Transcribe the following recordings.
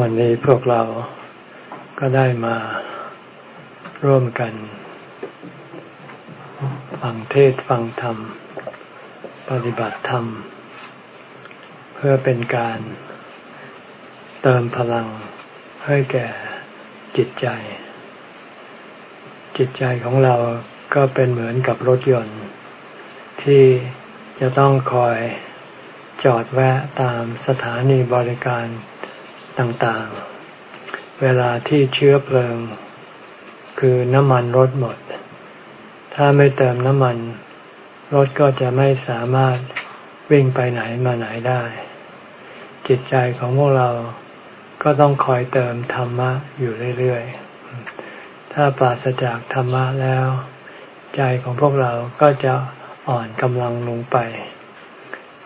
วันนี้พวกเราก็ได้มาร่วมกัน ฟังเทศฟังธรรม ปฏิบัติธรรม เพื่อเป็นการเติมพลังให้แก่จิตใจ จิตใจของเราก็เป็นเหมือนกับรถยนต์ ที่จะต้องคอยจอดแวะตามสถานีบริการ ต่างๆ เวลาที่เชื้อเพลิง คือน้ำมันรถหมด ถ้าไม่เติมน้ำมัน รถก็จะไม่สามารถวิ่งไปไหนมาไหนได้ จิตใจของพวกเราก็ต้องคอยเติมธรรมะอยู่เรื่อยๆ ถ้าปราศจากธรรมะแล้ว ใจของพวกเราก็จะอ่อนกำลังลงไป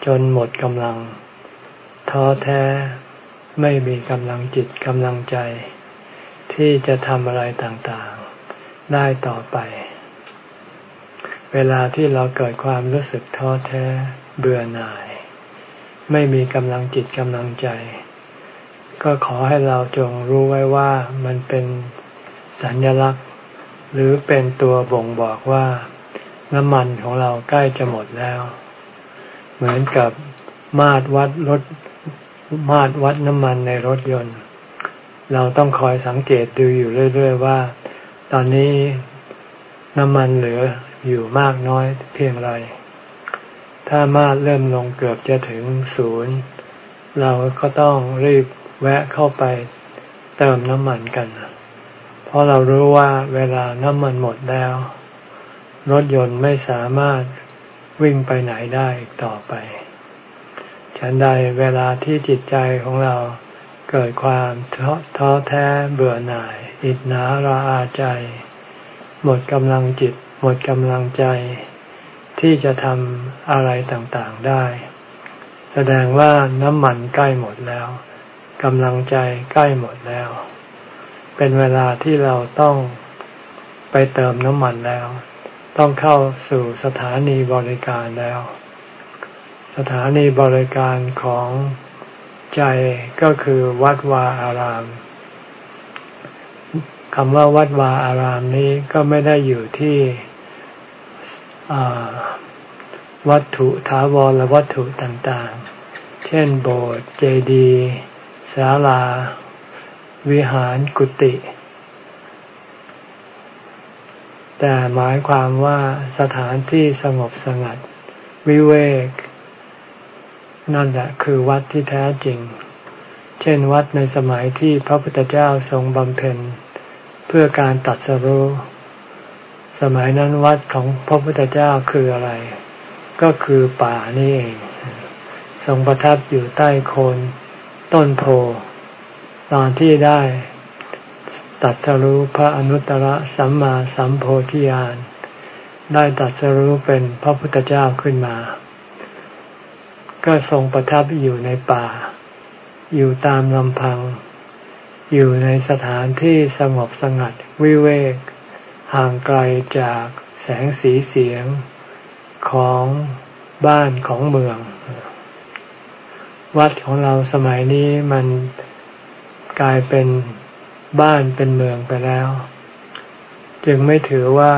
จนหมดกำลัง ท้อแท้ ไม่มีกำลังจิตกำลังใจ ที่จะทำอะไรต่างๆ ได้ต่อไป เวลาที่เราเกิดความรู้สึกท้อแท้เบื่อหน่าย ไม่มีกำลังจิตกำลังใจ ก็ขอให้เราจงรู้ไว้ว่ามันเป็นสัญลักษณ์ หรือเป็นตัวบ่งบอกว่า น้ำมันของเราใกล้จะหมดแล้ว เหมือนกับมาตรวัดรถ มาตรวัดน้ำมันในรถยนต์ เราต้องคอยสังเกตดูอยู่เรื่อย ๆ ว่า ตอนนี้น้ำมันเหลืออยู่มากน้อยเพียงไร ถ้ามาตรเริ่มลงเกือบจะถึงศูนย์ เราก็ต้องรีบแวะเข้าไปเติมน้ำมันกัน เพราะเรารู้ว่าเวลาน้ำมันหมดแล้ว รถยนต์ไม่สามารถวิ่งไปไหนได้อีกต่อไป ฉันใดเวลาที่จิตใจของเราเกิดความท้อแท้เบื่อหน่าย อิจนาราอาใจ หมดกำลังจิต หมดกำลังใจ ที่จะทำอะไรต่างๆได้ แสดงว่าน้ำมันใกล้หมดแล้วกำลังใจใกล้หมดแล้ว เป็นเวลาที่เราต้องไปเติมน้ำมันแล้ว ต้องเข้าสู่สถานีบริการแล้ว สถานีบริการของใจก็คือวัดวาอารามคำว่าวัดวาอารามนี้ก็ไม่ได้อยู่ที่วัตถุถาวรและวัตถุต่างๆ เช่นโบสถ์เจดีย์ศาลา วิหารกุฏิแต่หมายความว่าสถานที่สงบสงัด วิเวก นั่นแหละคือวัดที่แท้จริง เช่นวัดในสมัยที่พระพุทธเจ้าทรงบำเพ็ญ เพื่อการตัดสรู้สมัยนั้นวัดของพระพุทธเจ้าคืออะไร ก็คือป่านี่เอง ทรงประทับอยู่ใต้โคนต้นโพตอนที่ได้ตัดสรู้พระอนุตตรสัมมาสัมโพธิญาณได้ตัดสรู้เป็นพระพุทธเจ้าขึ้นมา ก็ทรงประทับอยู่ในป่า อยู่ตามลำพัง อยู่ในสถานที่สงบสงัดวิเวก ห่างไกลจากแสงสีเสียงของบ้านของเมือง วัดของเราสมัยนี้มันกลายเป็นบ้านเป็นเมืองไปแล้ว จึงไม่ถือว่า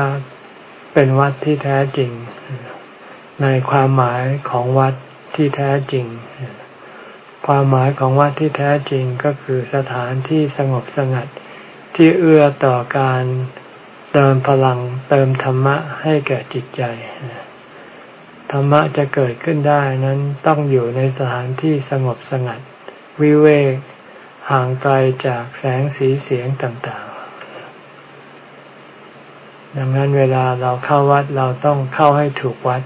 เป็นวัดที่แท้จริง ในความหมายของวัด ที่แท้จริง ความหมายของวัดที่แท้จริงก็คือสถานที่สงบสงัด ที่เอื้อต่อการเติมพลังเติมธรรมะให้แก่จิตใจ ธรรมะจะเกิดขึ้นได้นั้นต้องอยู่ในสถานที่สงบสงัด วิเวกห่างไกลจากแสงสีเสียงต่างๆ ดังนั้นเวลาเราเข้าวัดเราต้องเข้าให้ถูกวัด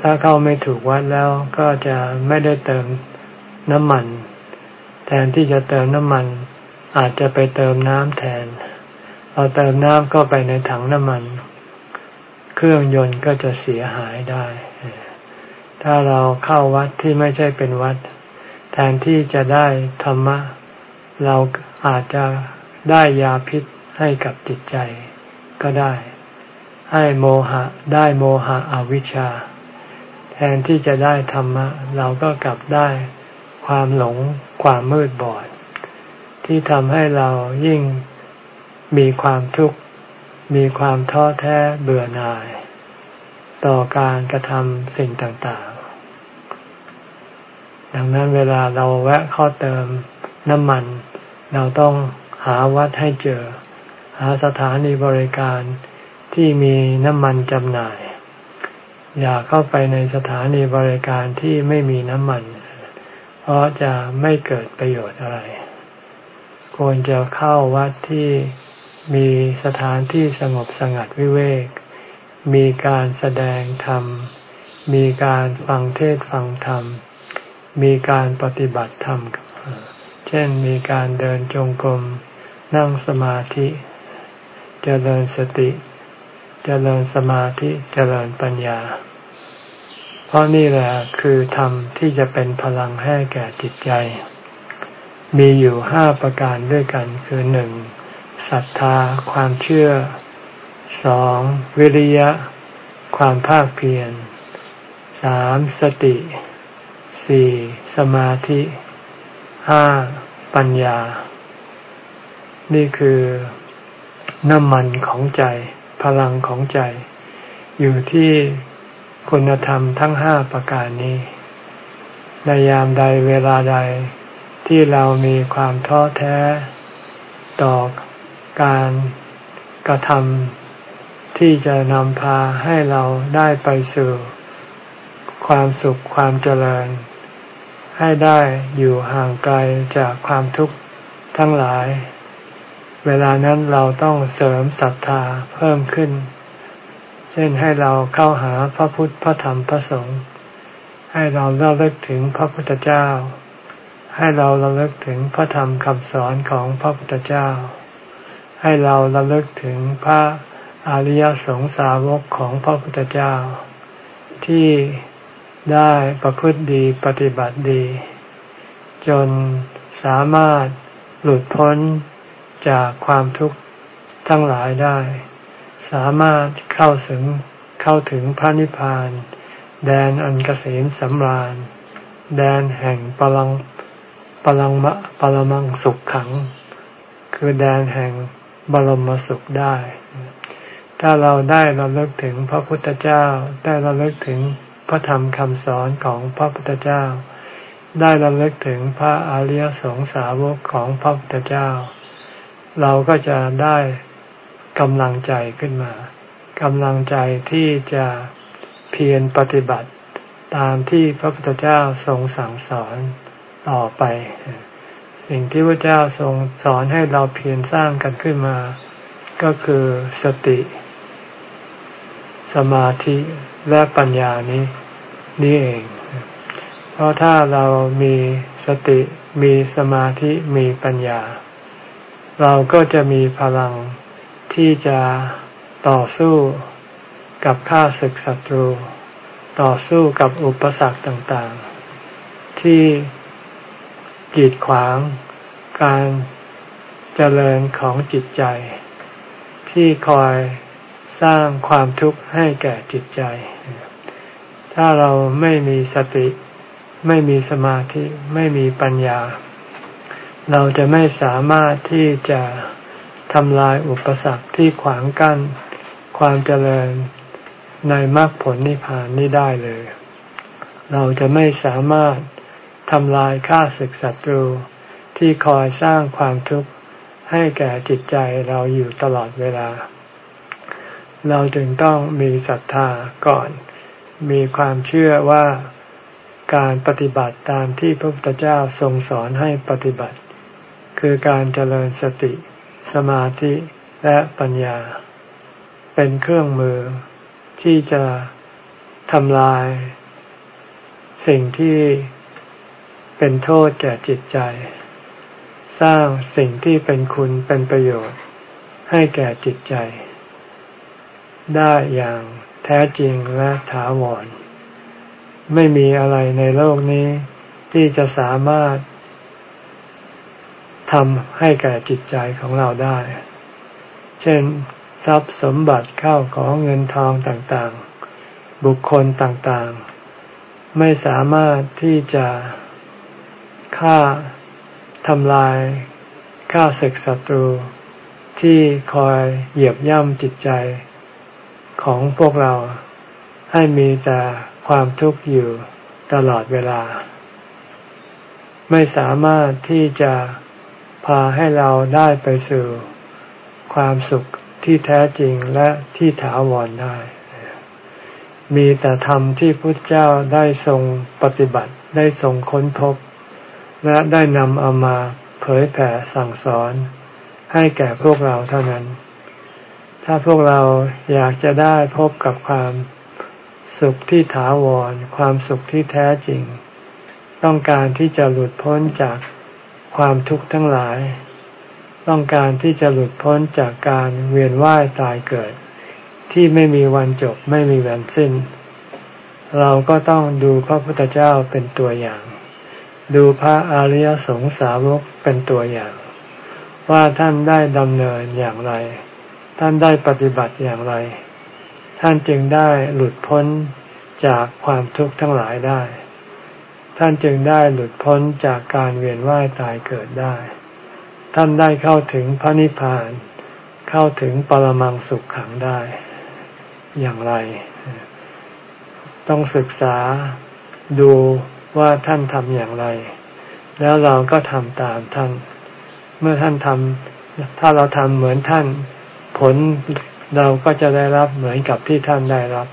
ถ้าเข้าไม่ถูกวัดแล้วก็จะไม่ได้เติมน้ำมัน แทนที่จะเติมน้ำมัน อาจจะไปเติมน้ำแทนเราเติมน้ำก็ไปในถังน้ำมัน เครื่องยนต์ก็จะเสียหายได้ ถ้าเราเข้าวัดที่ไม่ใช่เป็นวัด แทนที่จะได้ธรรมะ เราอาจจะได้ยาพิษให้กับจิตใจก็ได้ ให้โมหะได้โมหะอวิชชา ทนที่จะได้ธรรมะ เราก็กลับได้ความหลงความมืดบอด ที่ทำให้เรายิ่งมีความทุกข์ มีความท้อแท้เบื่อหน่าย ต่อการกระทำสิ่งต่างๆ ดังนั้นเวลาเราแวะข้าเติมน้ำมัน เราต้องหาวัดให้เจอ หาสถานีบริการที่มีน้ำมันจำหน่าย อย่าเข้าไปในสถานีบริการที่ไม่มีน้ำมัน เพราะจะไม่เกิดประโยชน์อะไร ควรจะเข้าวัดที่มีสถานที่สงบสงัดวิเวก มีการแสดงธรรม มีการฟังเทศฟังธรรม มีการปฏิบัติธรรม เช่นมีการเดินจงกรม นั่งสมาธิจเจริญสติ เจริญสมาธิจเจริญปัญญา เพราะนี่แหละคือธรรมที่จะเป็นพลังให้แก่จิตใจ มีอยู่ห้าประการด้วยกันคือหนึ่งศรัทธา ความเชื่อสองวิริยะ ความภาคเพียรสามสติสี่สมาธิห้าปัญญา นี่คือน้ำมันของใจ พลังของใจ อยู่ที่คุณธรรมทั้งห้าประการนี้ ในยามใดเวลาใดที่เรามีความท้อแท้ ต่อการกระทำที่จะนำพาให้เราได้ไปสู่ ความสุขความเจริญ ให้ได้อยู่ห่างไกลจากความทุกข์ทั้งหลาย เวลานั้นเราต้องเสริมศรัทธาเพิ่มขึ้น เช่นให้เราเข้าหาพระพุทธพระธรรมพระสงฆ์ให้เราเลิกถึงพระพุทธเจ้า ให้เราระลึกถึงพระธรรมคำสอนของพระพุทธเจ้า ให้เราระลึกถึงพระอริยสงสาวกของพระพุทธเจ้า ที่ได้ประพฤติดีปฏิบัติดี จนสามารถหลุดพ้น จากความทุกข์ทั้งหลายได้ สามารถเข้าถึงเข้าถึงพระนิพพาน แดนอันกเกษมสำราญ แดนแห่งปลังปลังมะปรมังสุขขัง คือแดนแห่งบรมสุขได้ ถ้าเราได้เราเลิกถึงพระพุทธเจ้า ได้เราเลิกถึงพระธรรมคำสอนของพระพุทธเจ้า ได้เราเลิกถึงพระอริยสงสาวกของพระพุทธเจ้า เราก็จะได้กำลังใจขึ้นมากำลังใจที่จะเพียรปฏิบัติตามที่พระพุทธเจ้าทรงสั่งสอนต่อไป สิ่งที่พระเจ้าทรงสอนให้เราเพียรสร้างกันขึ้นมา ก็คือสติ สมาธิและปัญญานี้นี่เอง เพราะถ้าเรามีสติมีสมาธิมีปัญญา เราก็จะมีพลังที่จะต่อสู้กับข้าศึกศัตรู ต่อสู้กับอุปสรรคต่างๆ ที่กีดขวางการเจริญของจิตใจ ที่คอยสร้างความทุกข์ให้แก่จิตใจ ถ้าเราไม่มีสติ ไม่มีสมาธิ ไม่มีปัญญา เราจะไม่สามารถที่จะทำลายอุปสรรคที่ขวางกั้น ความเจริญในมรรคผลนิพพานนี้ได้เลย เราจะไม่สามารถทำลายข้าศึกศัตรูที่คอยสร้างความทุกข์ให้แก่จิตใจเราอยู่ตลอดเวลา เราจึงต้องมีศรัทธาก่อน มีความเชื่อว่าการปฏิบัติตามที่พระพุทธเจ้าทรงสอนให้ปฏิบัติ คือการเจริญสติ สมาธิและปัญญา เป็นเครื่องมือที่จะทำลาย สิ่งที่เป็นโทษแก่จิตใจ สร้างสิ่งที่เป็นคุณเป็นประโยชน์ ให้แก่จิตใจ ได้อย่างแท้จริงและถาวร ไม่มีอะไรในโลกนี้ที่จะสามารถ ทำให้แก่จิตใจของเราได้ เช่น ทรัพย์สมบัติเข้าของเงินทองต่างๆ บุคคลต่างๆ ไม่สามารถที่จะฆ่าทำลายข้าศึกศัตรูที่คอยเหยียบย่ำจิตใจของพวกเราให้มีแต่ความทุกข์อยู่ตลอดเวลา ไม่สามารถที่จะาให้เราได้ไปสู่ความสุขที่แท้จริงและที่ถาวรได้ มีแต่ธรรมที่พุทธเจ้าได้ทรงปฏิบัติได้ทรงค้นพบ และได้นำเอามาเผยแผ่สั่งสอน ให้แก่พวกเราเท่านั้น ถ้าพวกเราอยากจะได้พบกับความสุขที่ถาวร ความสุขที่แท้จริง ต้องการที่จะหลุดพ้นจาก ความทุกข์ทั้งหลาย ต้องการที่จะหลุดพ้นจากการเวียนว่ายตายเกิด ที่ไม่มีวันจบไม่มีวันสิ้น เราก็ต้องดูพระพุทธเจ้าเป็นตัวอย่าง ดูพระอริยสงสาวกเป็นตัวอย่าง ว่าท่านได้ดำเนินอย่างไร ท่านได้ปฏิบัติอย่างไร ท่านจึงได้หลุดพ้นจากความทุกข์ทั้งหลายได้ ท่านจึงได้หลุดพ้นจากการเวียนว่ายตายเกิดได้ ท่านได้เข้าถึงพระนิพพาน เข้าถึงปรมังสุขขังได้ อย่างไร ต้องศึกษาดูว่าท่านทำอย่างไร แล้วเราก็ทำตามท่าน เมื่อท่านทำถ้าเราทำเหมือนท่าน ผลเราก็จะได้รับเหมือนกับที่ท่านได้รับ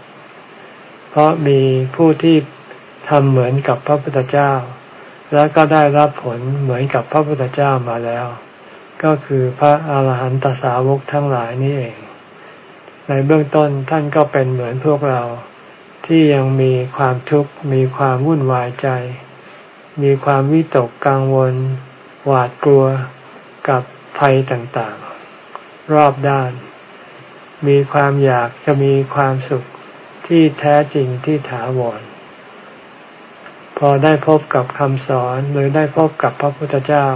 เพราะมีผู้ที่ ทำเหมือนกับพระพุทธเจ้า แล้วก็ได้รับผลเหมือนกับพระพุทธเจ้ามาแล้ว ก็คือพระอาหารหันตสาวกทั้งหลายนี่เอง ในเบื้องต้นท่านก็เป็นเหมือนพวกเราที่ยังมีความทุกข์มีความวุ่นวายใจ มีความวิตกกังวล หวาดกลัวกับภัยต่างๆ รอบด้าน มีความอยากจะมีความสุขที่แท้จริงที่ถาวร พอได้พบกับคำสอนหรือได้พบกับพระพุทธเจ้า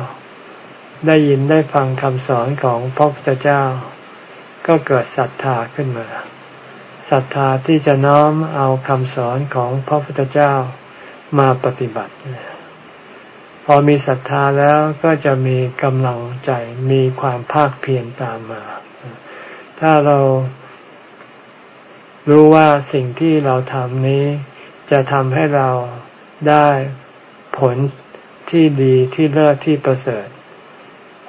ได้ยินได้ฟังคำสอนของพระพุทธเจ้า ก็เกิดศรัทธาขึ้นมาศรัทธาที่จะน้อมเอาคำสอนของพระพุทธเจ้ามาปฏิบัติ พอมีศรัทธาแล้วก็จะมีกำลังใจมีความภาคเพียรตามมา ถ้าเรารู้ว่าสิ่งที่เราทำนี้จะทำให้เรา ได้ผลที่ดีที่เลิศที่ประเสริฐ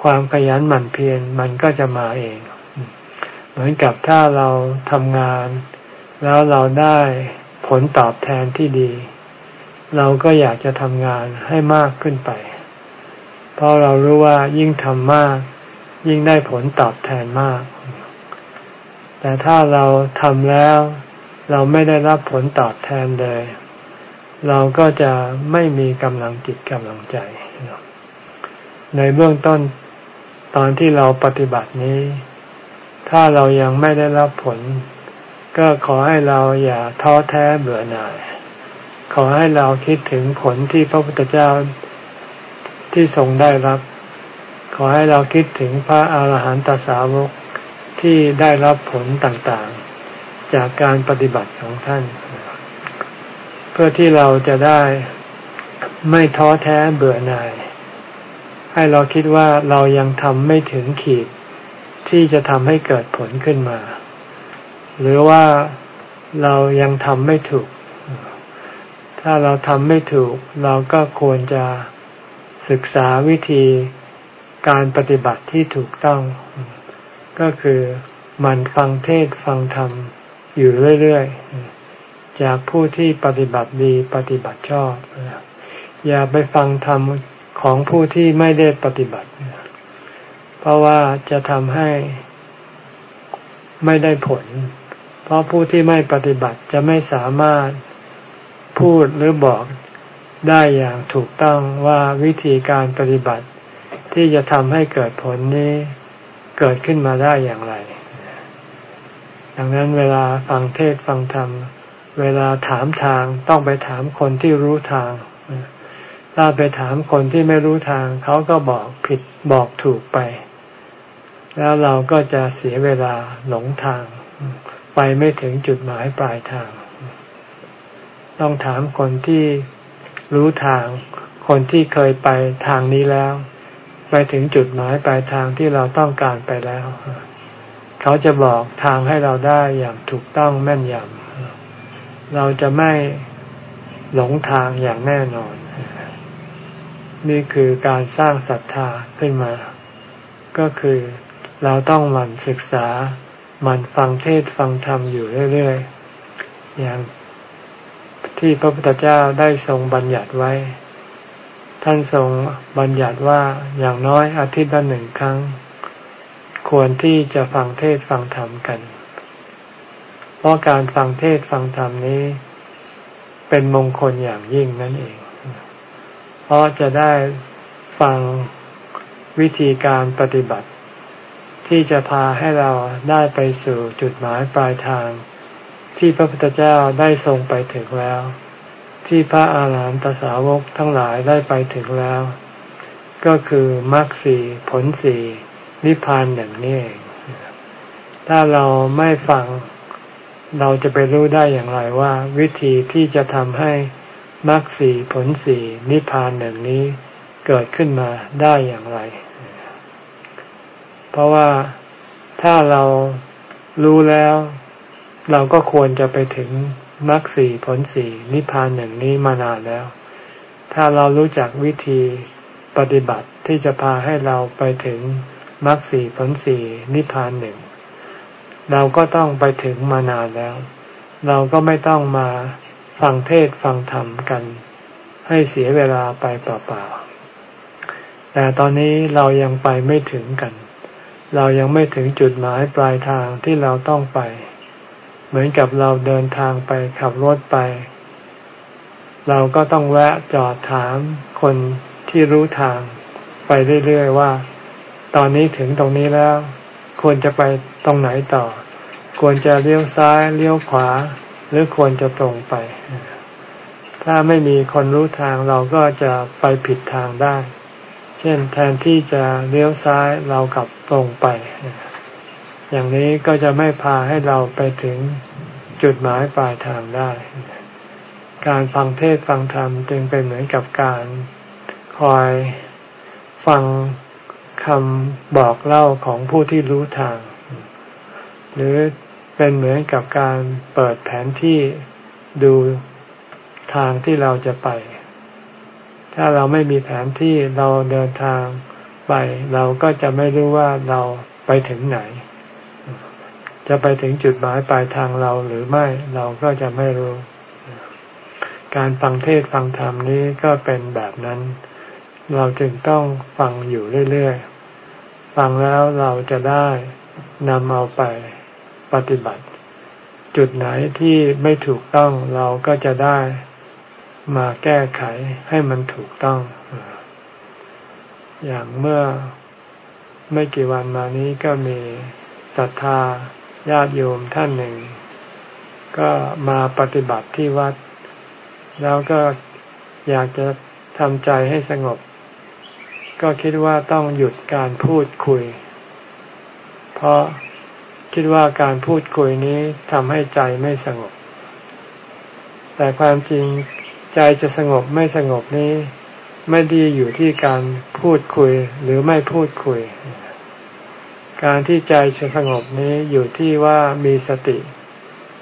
ความขยันหมั่นเพียรมันก็จะมาเอง เหมือนกับถ้าเราทำงาน แล้วเราได้ผลตอบแทนที่ดี เราก็อยากจะทำงานให้มากขึ้นไป เพราะเรารู้ว่ายิ่งทำมาก ยิ่งได้ผลตอบแทนมาก แต่ถ้าเราทำแล้ว เราไม่ได้รับผลตอบแทนเลย เราก็จะไม่มีกำลังจิตกำลังใจ ในเบื้องต้นตอนที่เราปฏิบัตินี้ ถ้าเรายังไม่ได้รับผล ก็ขอให้เราอย่าท้อแท้เบื่อหน่าย ขอให้เราคิดถึงผลที่พระพุทธเจ้าที่ทรงได้รับ ขอให้เราคิดถึงพระอาหารหันตสาวกที่ได้รับผลต่างๆ จากการปฏิบัติของท่าน เพื่อที่เราจะได้ไม่ท้อแท้เบื่อหน่าย ให้เราคิดว่าเรายังทำไม่ถึงขีด ที่จะทำให้เกิดผลขึ้นมา หรือว่าเรายังทำไม่ถูก ถ้าเราทำไม่ถูก เราก็ควรจะศึกษาวิธีการปฏิบัติที่ถูกต้อง ก็คือมันฟังเทศฟังธรรมอยู่เรื่อย ๆ จากผู้ที่ปฏิบัติดีปฏิบัติชอบ อย่าไปฟังธรรมของผู้ที่ไม่ได้ปฏิบัติ เพราะว่าจะทำให้ไม่ได้ผล เพราะผู้ที่ไม่ปฏิบัติจะไม่สามารถพูดหรือบอกได้อย่างถูกต้องว่าวิธีการปฏิบัติ ที่จะทำให้เกิดผลนี้เกิดขึ้นมาได้อย่างไร ดังนั้นเวลาฟังเทศฟังธรรม เวลาถามทางต้องไปถามคนที่รู้ทาง ถ้าไปถามคนที่ไม่รู้ทาง เขาก็บอกผิดบอกถูกไป แล้วเราก็จะเสียเวลาหลงทาง ไปไม่ถึงจุดหมายปลายทาง ต้องถามคนที่รู้ทาง คนที่เคยไปทางนี้แล้ว ไปถึงจุดหมายปลายทางที่เราต้องการไปแล้ว เขาจะบอกทางให้เราได้อย่างถูกต้องแม่นยำ เราจะไม่หลงทางอย่างแน่นอน นี่คือการสร้างศรัทธาขึ้นมา ก็คือเราต้องหมั่นศึกษาหมั่นฟังเทศฟังธรรมอยู่เรื่อยๆ อย่างที่พระพุทธเจ้าได้ทรงบัญญัติไว้ ท่านทรงบัญญัติว่าอย่างน้อยอาทิตย์ละหนึ่งครั้ง ควรที่จะฟังเทศฟังธรรมกัน เพราะการฟังเทศฟังธรรมนี้ เป็นมงคลอย่างยิ่งนั่นเอง เพราะจะได้ฟังวิธีการปฏิบัติ ที่จะพาให้เราได้ไปสู่จุดหมายปลายทาง ที่พระพุทธเจ้าได้ทรงไปถึงแล้ว ที่พระอาหารหันตสาวกทั้งหลายได้ไปถึงแล้ว ก็คือมรรคสีผลสีนิพพานหนึ่งนี่เองถ้าเราไม่ฟัง เราจะไปรู้ได้อย่างไรว่า วิธีที่จะทำให้มรรคสีผลสีนิพพานหนึ่งนี้เกิดขึ้นมาได้อย่างไร เพราะว่าถ้าเรารู้แล้ว เราก็ควรจะไปถึงมรรคสี่ผลสี่นิพพานหนึ่งนี้มานานแล้ว ถ้าเรารู้จักวิธีปฏิบัติที่จะพาให้เราไปถึงมรรคสี่ผลสี่นิพพานหนึ่ง เราก็ต้องไปถึงมานานแล้ว เราก็ไม่ต้องมาฟังเทศฟังธรรมกัน ให้เสียเวลาไปเปล่าๆ แต่ตอนนี้เรายังไปไม่ถึงกัน เรายังไม่ถึงจุดหมายปลายทางที่เราต้องไป เหมือนกับเราเดินทางไปขับรถไป เราก็ต้องแวะจอดถามคนที่รู้ทางไปเรื่อยๆว่า ตอนนี้ถึงตรงนี้แล้ว ควรจะไป ตรงไหนต่อ ควรจะเลี้ยวซ้ายเลี้ยวขวา หรือควรจะตรงไป ถ้าไม่มีคนรู้ทางเราก็จะไปผิดทางได้ เช่นแทนที่จะเลี้ยวซ้ายเรากลับตรงไป อย่างนี้ก็จะไม่พาให้เราไปถึงจุดหมายปลายทางได้ การฟังเทศฟังธรรมจึงเป็นเหมือนกับการคอยฟังคำบอกเล่าของผู้ที่รู้ทาง หรือเป็นเหมือนกับการเปิดแผนที่ดูทางที่เราจะไป ถ้าเราไม่มีแผนที่เราเดินทางไป เราก็จะไม่รู้ว่าเราไปถึงไหน จะไปถึงจุดหมายปลายทางเราหรือไม่เราก็จะไม่รู้ การฟังเทศฟังธรรมนี้ก็เป็นแบบนั้น เราจึงต้องฟังอยู่เรื่อยๆ ฟังแล้วเราจะได้นำเอาไป ปฏิบัติ จุดไหนที่ไม่ถูกต้องเราก็จะได้มาแก้ไขให้มันถูกต้อง อย่างเมื่อไม่กี่วันมานี้ก็มีศรัทธาญาติโยมท่านหนึ่ง ก็มาปฏิบัติที่วัด แล้วก็อยากจะทำใจให้สงบ ก็คิดว่าต้องหยุดการพูดคุย เพราะ คิดว่าการพูดคุยนี้ทำให้ใจไม่สงบ แต่ความจริงใจจะสงบไม่สงบนี้ ไม่ดีอยู่ที่การพูดคุยหรือไม่พูดคุย การที่ใจจะสงบนี้อยู่ที่ว่ามีสติ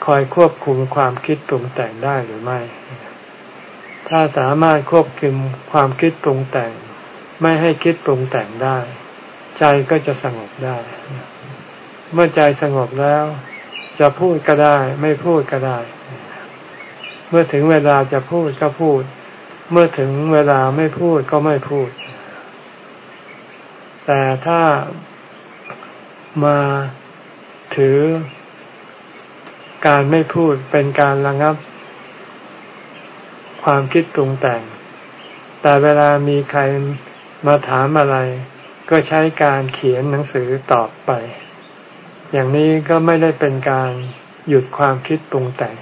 คอยควบคุมความคิดปรุงแต่งได้หรือไม่ ถ้าสามารถควบคุมความคิดปรุงแต่ง ไม่ให้คิดปรุงแต่งได้ ใจก็จะสงบได้ เมื่อใจสงบแล้ว จะพูดก็ได้ ไม่พูดก็ได้ เมื่อถึงเวลาจะพูดก็พูด เมื่อถึงเวลาไม่พูดก็ไม่พูด แต่ถ้ามาถือการไม่พูดเป็นการระงับ ความคิดตรงแต่ง แต่เวลามีใครมาถามอะไร ก็ใช้การเขียนหนังสือตอบไป อย่างนี้ก็ไม่ได้เป็นการหยุดความคิดปรุงแต่ง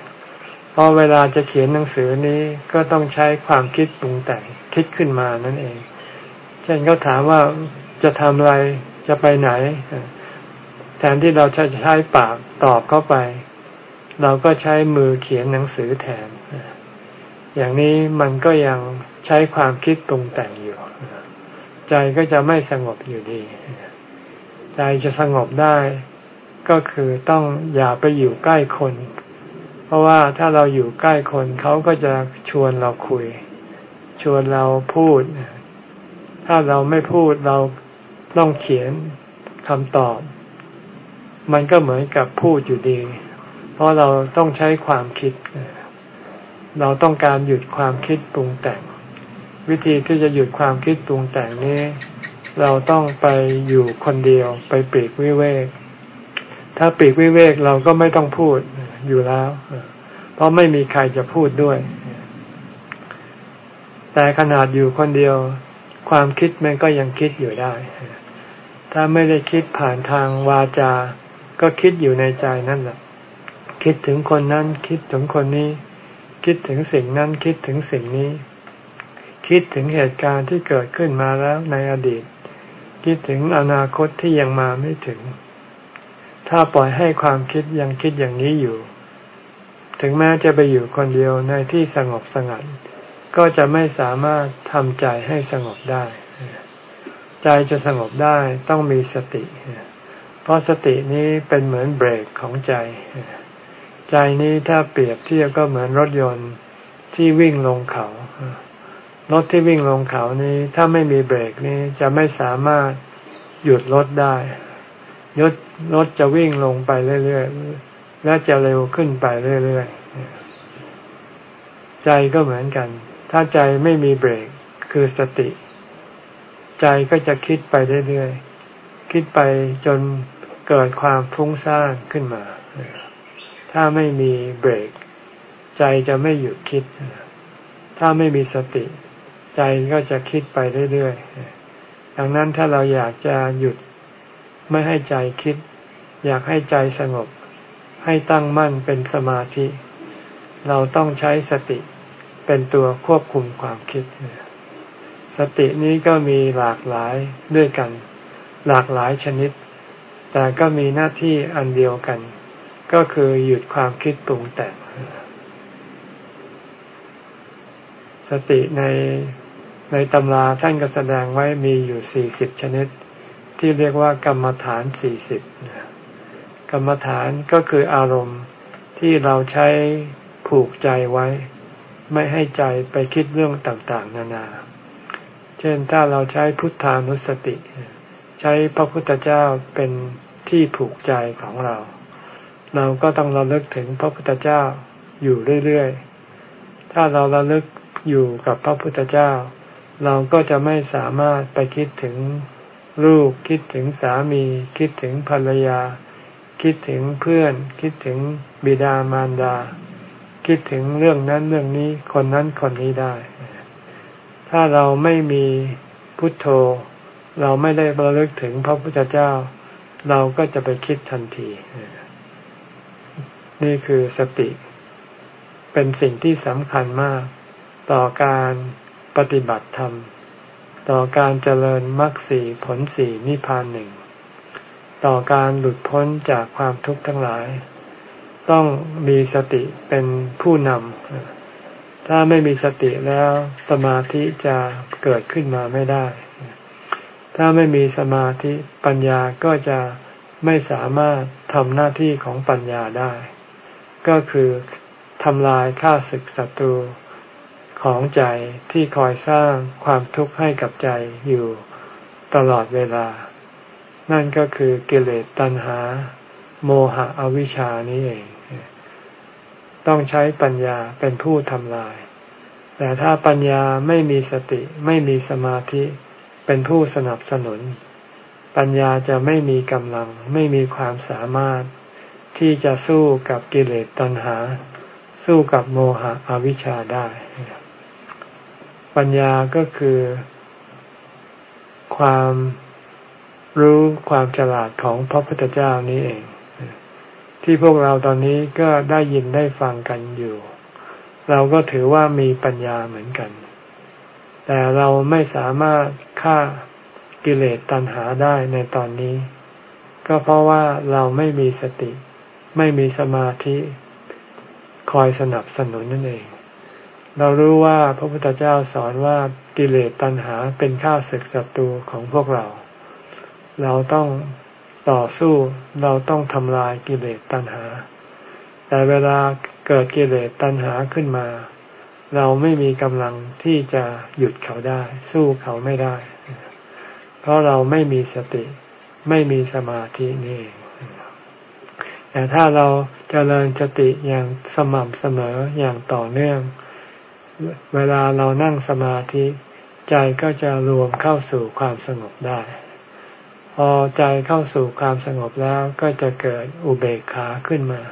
เพราะเวลาจะเขียนหนังสือนี้ก็ต้องใช้ความคิดปรุงแต่งคิดขึ้นมานั่นเอง เช่นเขาถามว่าจะทำอะไรจะไปไหน แทนที่เราจะใช้ปากตอบเข้าไป เราก็ใช้มือเขียนหนังสือแทน อย่างนี้มันก็ยังใช้ความคิดปรุงแต่งอยู่ ใจก็จะไม่สงบอยู่ดี ใจจะสงบได้ ก็คือต้องอย่าไปอยู่ใกล้คน เพราะว่าถ้าเราอยู่ใกล้คนเขาก็จะชวนเราคุย ชวนเราพูด ถ้าเราไม่พูดเราต้องเขียนคำตอบ มันก็เหมือนกับพูดอยู่ดี เพราะเราต้องใช้ความคิด เราต้องการหยุดความคิดปรุงแต่ง วิธีที่จะหยุดความคิดปรุงแต่งนี้ เราต้องไปอยู่คนเดียวไปปีกวิเวก ถ้าปีกวิเวกเราก็ไม่ต้องพูดอยู่แล้ว เพราะไม่มีใครจะพูดด้วย แต่ขนาดอยู่คนเดียว ความคิดมันก็ยังคิดอยู่ได้ ถ้าไม่ได้คิดผ่านทางวาจา ก็คิดอยู่ในใจนั่นแหละ คิดถึงคนนั้น คิดถึงคนนี้ คิดถึงสิ่งนั้น คิดถึงสิ่งนี้ คิดถึงเหตุการณ์ที่เกิดขึ้นมาแล้วในอดีต คิดถึงอนาคตที่ยังมาไม่ถึง ถ้าปล่อยให้ความคิดยังคิดอย่างนี้อยู่ ถึงแม้จะไปอยู่คนเดียวในที่สงบสงัด ก็จะไม่สามารถทำใจให้สงบได้ ใจจะสงบได้ต้องมีสติ เพราะสตินี้เป็นเหมือนเบรกของใจ ใจนี้ถ้าเปรียบเทียบก็เหมือนรถยนต์ที่วิ่งลงเขารถที่วิ่งลงเขานี้ ถ้าไม่มีเบรกนี้จะไม่สามารถหยุดรถได้รถ รถจะวิ่งลงไปเรื่อยๆ และจะเร็วขึ้นไปเรื่อยๆ ใจก็เหมือนกัน ถ้าใจไม่มีเบรกคือสติ ใจก็จะคิดไปเรื่อยๆ คิดไปจนเกิดความฟุ้งซ่านขึ้นมา ถ้าไม่มีเบรก ใจจะไม่หยุดคิด ถ้าไม่มีสติ ใจก็จะคิดไปเรื่อยๆ ดังนั้นถ้าเราอยากจะหยุด ไม่ให้ใจคิด อยากให้ใจสงบ ให้ตั้งมั่นเป็นสมาธิ เราต้องใช้สติเป็นตัวควบคุมความคิด สตินี้ก็มีหลากหลายด้วยกัน หลากหลายชนิด แต่ก็มีหน้าที่อันเดียวกัน ก็คือหยุดความคิดปรุงแต่งสติในในตำราท่านก็แสดงไว้มีอยู่สี่สิบชนิด ที่เรียกว่ากรรมฐานสี่สิบกรรมฐานก็คืออารมณ์ที่เราใช้ผูกใจไว้ ไม่ให้ใจไปคิดเรื่องต่างๆ นานา เช่นถ้าเราใช้พุทธานุสติ ใช้พระพุทธเจ้าเป็นที่ผูกใจของเรา เราก็ต้องระลึกถึงพระพุทธเจ้าอยู่เรื่อยๆ ถ้าเราระลึกอยู่กับพระพุทธเจ้า เราก็จะไม่สามารถไปคิดถึง ลูก คิดถึงสามี คิดถึงภรรยา คิดถึงเพื่อน คิดถึงบิดามารดา คิดถึงเรื่องนั้นเรื่องนี้คนนั้นคนนี้ได้ ถ้าเราไม่มีพุทโธ เราไม่ได้ระลึกถึงพระพุทธเจ้า เราก็จะไปคิดทันที นี่คือสติ เป็นสิ่งที่สำคัญมาก ต่อการปฏิบัติธรรม ต่อการเจริญมรรคสีผลสีนิพพานหนึ่ง ต่อการหลุดพ้นจากความทุกข์ทั้งหลาย ต้องมีสติเป็นผู้นำ ถ้าไม่มีสติแล้วสมาธิจะเกิดขึ้นมาไม่ได้ ถ้าไม่มีสมาธิปัญญาก็จะไม่สามารถทำหน้าที่ของปัญญาได้ ก็คือทำลายข้าศึกศัตรู ของใจที่คอยสร้างความทุกข์ให้กับใจอยู่ตลอดเวลา นั่นก็คือกิเลสตัณหา โมหะอวิชชานี้เอง ต้องใช้ปัญญาเป็นผู้ทำลาย แต่ถ้าปัญญาไม่มีสติไม่มีสมาธิเป็นผู้สนับสนุน ปัญญาจะไม่มีกำลังไม่มีความสามารถที่จะสู้กับกิเลสตัณหา สู้กับโมหะอวิชชาได้ ปัญญาก็คือ ความรู้ความฉลาดของพระพุทธเจ้านี้เอง ที่พวกเราตอนนี้ก็ได้ยินได้ฟังกันอยู่ เราก็ถือว่ามีปัญญาเหมือนกัน แต่เราไม่สามารถฆ่ากิเลสตัณหาได้ในตอนนี้ ก็เพราะว่าเราไม่มีสติ ไม่มีสมาธิ คอยสนับสนุนนั่นเอง เรารู้ว่าพระพุทธเจ้าสอนว่ากิเลสตัณหาเป็นข้าศึกศัตรูของพวกเรา เราต้องต่อสู้เราต้องทำลายกิเลสตัณหา แต่เวลาเกิดกิเลสตัณหาขึ้นมา เราไม่มีกำลังที่จะหยุดเขาได้ สู้เขาไม่ได้ เพราะเราไม่มีสติ ไม่มีสมาธินี่แต่ถ้าเราจเจริญสติอย่างสม่ำเสมออย่างต่อเนื่อง เวลาเรานั่งสมาธิใจก็จะรวมเข้าสู่ความสงบได้ พอใจเข้าสู่ความสงบแล้วก็จะเกิดอุเบกขาขึ้นมา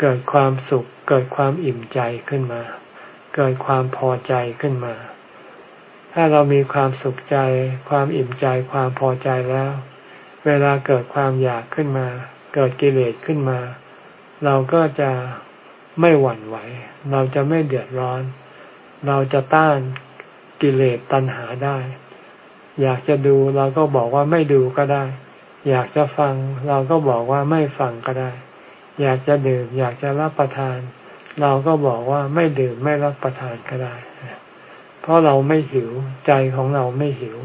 เกิดความสุข เกิดความอิ่มใจขึ้นมา เกิดความพอใจขึ้นมา ถ้าเรามีความสุขใจ ความอิ่มใจ ความพอใจแล้ว เวลาเกิดความอยากขึ้นมา เกิดกิเลสขึ้นมา เราก็จะไม่หวั่นไหว เราจะไม่เดือดร้อน เราจะต้านกิเลสตัณหาได้ อยากจะดูเราก็บอกว่าไม่ดูก็ได้ อยากจะฟังเราก็บอกว่าไม่ฟังก็ได้ อยากจะดื่มอยากจะรับประทาน เราก็บอกว่าไม่ดื่มไม่รับประทานก็ได้ เพราะเราไม่หิว ใจของเราไม่หิว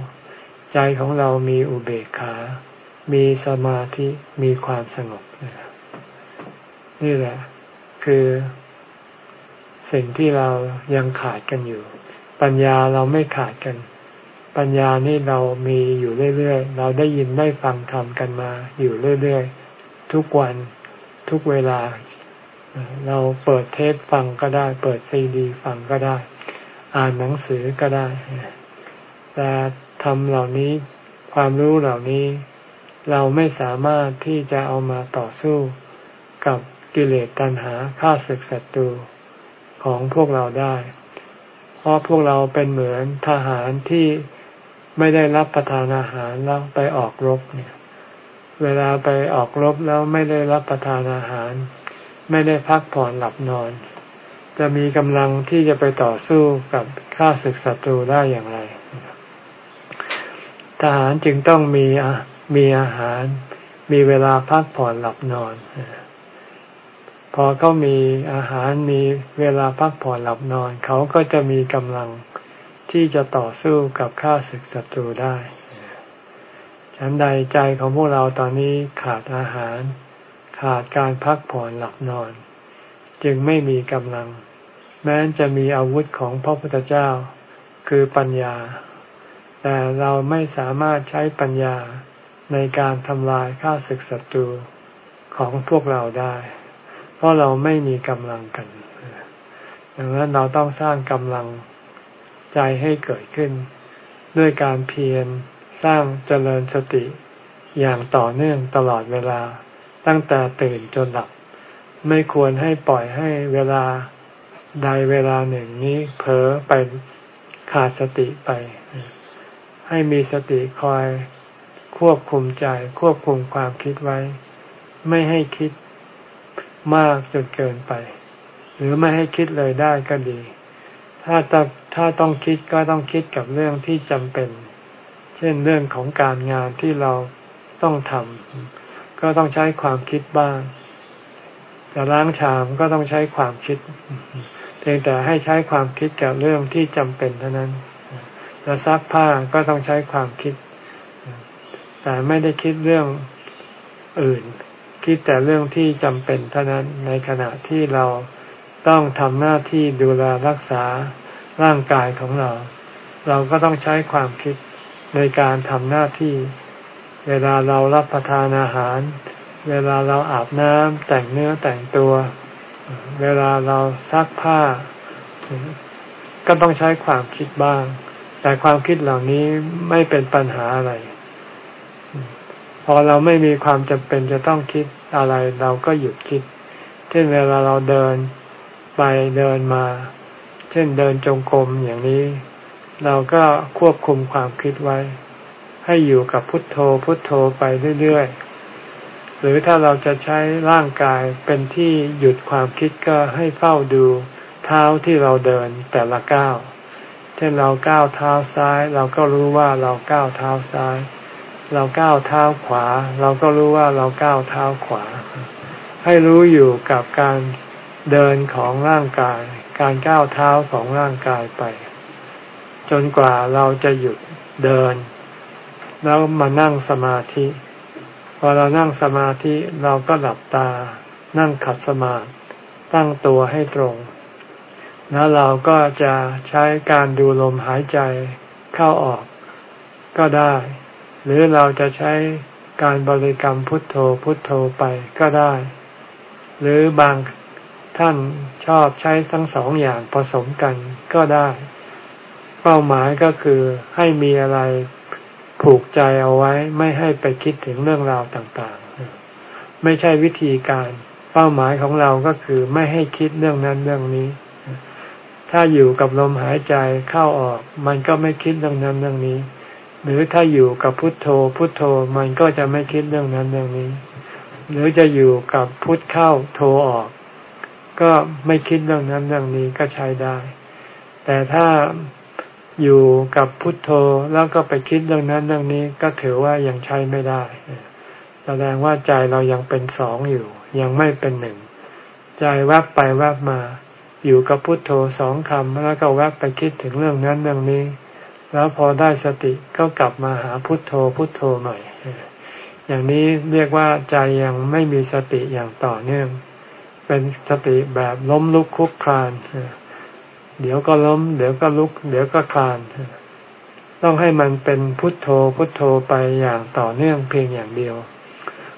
ใจของเรามีอุเบกขา มีสมาธิมีความสงบนี่แหละ คือ สิ่งที่เรายังขาดกันอยู่ ปัญญาเราไม่ขาดกัน ปัญญานี่เรามีอยู่เรื่อยๆ เราได้ยินได้ฟังธรรมกันมาอยู่เรื่อยๆ ทุกวันทุกเวลา เราเปิดเทปฟังก็ได้ เปิดซีดีฟังก็ได้ อ่านหนังสือก็ได้ แต่ทำเหล่านี้ความรู้เหล่านี้ เราไม่สามารถที่จะเอามาต่อสู้กับกิเลสตัณหาข้าศึกศัตรู ของพวกเราได้ เพราะพวกเราเป็นเหมือนทหารที่ไม่ได้รับประทานอาหารแล้วไปออกรบเนี่ย เวลาไปออกรบแล้วไม่ได้รับประทานอาหาร ไม่ได้พักผ่อนหลับนอน จะมีกำลังที่จะไปต่อสู้กับข้าศึกศัตรูได้อย่างไร ทหารจึงต้องมีมีอาหาร มีเวลาพักผ่อนหลับนอนพ อเขามีอาหารมีเวลาพักผ่อนหลับนอน เขาก็จะมีกำลังที่จะต่อสู้กับข้าศึกศัตรูได้ ฉันใดใจของพวกเราตอนนี้ขาดอาหาร ขาดการพักผ่อนหลับนอน จึงไม่มีกำลัง แม้จะมีอาวุธของพระพุทธเจ้า คือปัญญา แต่เราไม่สามารถใช้ปัญญาในการทำลายข้าศึกศัตรูของพวกเราได้ เพราะเราไม่มีกำลังกันดังนั้นเราต้องสร้างกำลังใจให้เกิดขึ้น ด้วยการเพียรสร้างเจริญสติอย่างต่อเนื่องตลอดเวลา ตั้งแต่ตื่นจนหลับ ไม่ควรให้ปล่อยให้เวลาใดเวลาหนึ่งนี้เผลอไปขาดสติไป ให้มีสติคอยควบคุมใจควบคุมความคิดไว้ ไม่ให้คิด มากจนเกินไป หรือไม่ให้คิดเลยได้ก็ดี ถ้าถ้าต้องคิดก็ต้องคิดกับเรื่องที่จำเป็น เช่นเรื่องของการงานที่เราต้องทำก็ต้องใช้ความคิดบ้างจะล้างชามก็ต้องใช้ความคิด เพียงแต่ให้ใช้ความคิดกับเรื่องที่จำเป็นเท่านั้นจะซักผ้าก็ต้องใช้ความคิด แต่ไม่ได้คิดเรื่องอื่น คิดแต่เรื่องที่จำเป็นเท่านั้นในขณะที่เราต้องทำหน้าที่ดูแลรักษาร่างกายของเรา เราก็ต้องใช้ความคิดในการทำหน้าที่ เวลาเรารับประทานอาหาร เวลาเราอาบน้ำแต่งเนื้อแต่งตัว เวลาเราซักผ้า ก็ต้องใช้ความคิดบ้าง แต่ความคิดเหล่านี้ไม่เป็นปัญหาอะไร อเราไม่มีความจำเป็นจะต้องคิดอะไรเราก็หยุดคิด เช่นเวลาเราเดินไปเดินมา เช่นเดินจงกรมอย่างนี้ เราก็ควบคุมความคิดไว้ ให้อยู่กับพุทโธพุทโธไปเรื่อยๆ หรือถ้าเราจะใช้ร่างกายเป็นที่หยุดความคิดก็ให้เฝ้าดูเท้าที่เราเดินแต่ละก้าว เช่นเราก้าวเท้าซ้าย เราก็รู้ว่าเราก้าวเท้าซ้าย เราก้าวเท้าขวา เราก็รู้ว่าเราก้าวเท้าขวา ให้รู้อยู่กับการเดินของร่างกาย การก้าวเท้าของร่างกายไป จนกว่าเราจะหยุดเดิน แล้วมานั่งสมาธิพอเรานั่งสมาธิเราก็หลับตา นั่งขัดสมาธิตั้งตัวให้ตรง แล้วเราก็จะใช้การดูลมหายใจเข้าออกก็ได้ หรือเราจะใช้การบริกรรมพุทโธพุทโธไปก็ได้ หรือบางท่านชอบใช้ทั้งสองอย่างผสมกันก็ได้ เป้าหมายก็คือให้มีอะไรผูกใจเอาไว้ไม่ให้ไปคิดถึงเรื่องราวต่างๆ ไม่ใช่วิธีการ เป้าหมายของเราก็คือไม่ให้คิดเรื่องนั้นเรื่องนี้ ถ้าอยู่กับลมหายใจเข้าออก มันก็ไม่คิดเรื่องนั้นเรื่องนี้ หรือถ้าอยู่กับพุทโธ พุทโธมันก็จะไม่คิดเรื่องนั้นเรื่องนี้ หรือจะอยู่กับพุทเข้าโธออก ก็ไม่คิดเรื่องนั้นเรื่องนี้ก็ใช้ได้ แต่ถ้าอยู่กับพุทโธแล้วก็ไปคิดเรื่องนั้นเรื่องนี้ก็ถือว่ายังใช้ไม่ได้ แสดงว่าใจเรายังเป็นสองอยู่ ยังไม่เป็นหนึ่ง ใจแวบไปแวบมา อยู่กับพุทโธสองคำแล้วก็แวบไปคิดถึงเรื่องนั้นเรื่องนี้ แล้วพอได้สติก็กลับมาหาพุทโธพุทโธใหม่ อย่างนี้เรียกว่าใจยังไม่มีสติอย่างต่อเนื่อง เป็นสติแบบล้มลุกคุกคลาน เดี๋ยวก็ล้ม เดี๋ยวก็ลุก เดี๋ยวก็คลาน ต้องให้มันเป็นพุทโธพุทโธไปอย่างต่อเนื่องเพียงอย่างเดียว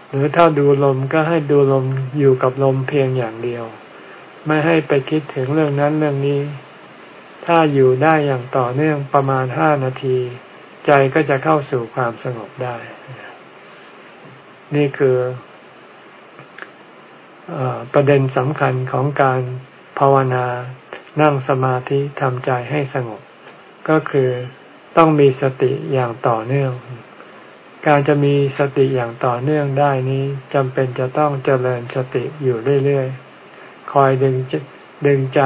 หรือถ้าดูลมก็ให้ดูลมอยู่กับลมเพียงอย่างเดียว ไม่ให้ไปคิดถึงเรื่องนั้นเรื่องนี้ ถ้าอยู่ได้อย่างต่อเนื่องประมาณห้านาที ใจก็จะเข้าสู่ความสงบได้ นี่คือประเด็นสำคัญของการภาวนานั่งสมาธิทำใจให้สงบ ก็คือต้องมีสติอย่างต่อเนื่อง การจะมีสติอย่างต่อเนื่องได้นี้จำเป็นจะต้องเจริญสติอยู่เรื่อยๆ คอยดึงดึงใจ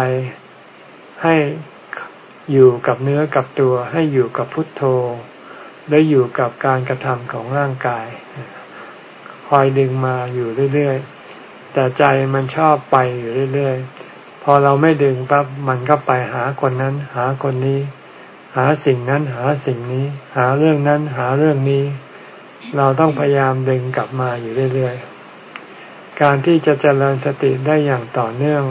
ให้ อยู่กับเนื้อกับตัวให้อยู่กับพุทโธ และอยู่กับการกระทำของร่างกาย คอยดึงมาอยู่เรื่อยๆ แต่ใจมันชอบไปอยู่เรื่อยๆ พอเราไม่ดึงปั๊บมันก็ไปหาคนนั้น หาคนนี้ หาสิ่งนั้นหาสิ่งนี้ หาเรื่องนั้นหาเรื่องนี้ เราต้องพยายามดึงกลับมาอยู่เรื่อยๆ การที่จะเจริญสติได้อย่างต่อเนื่อง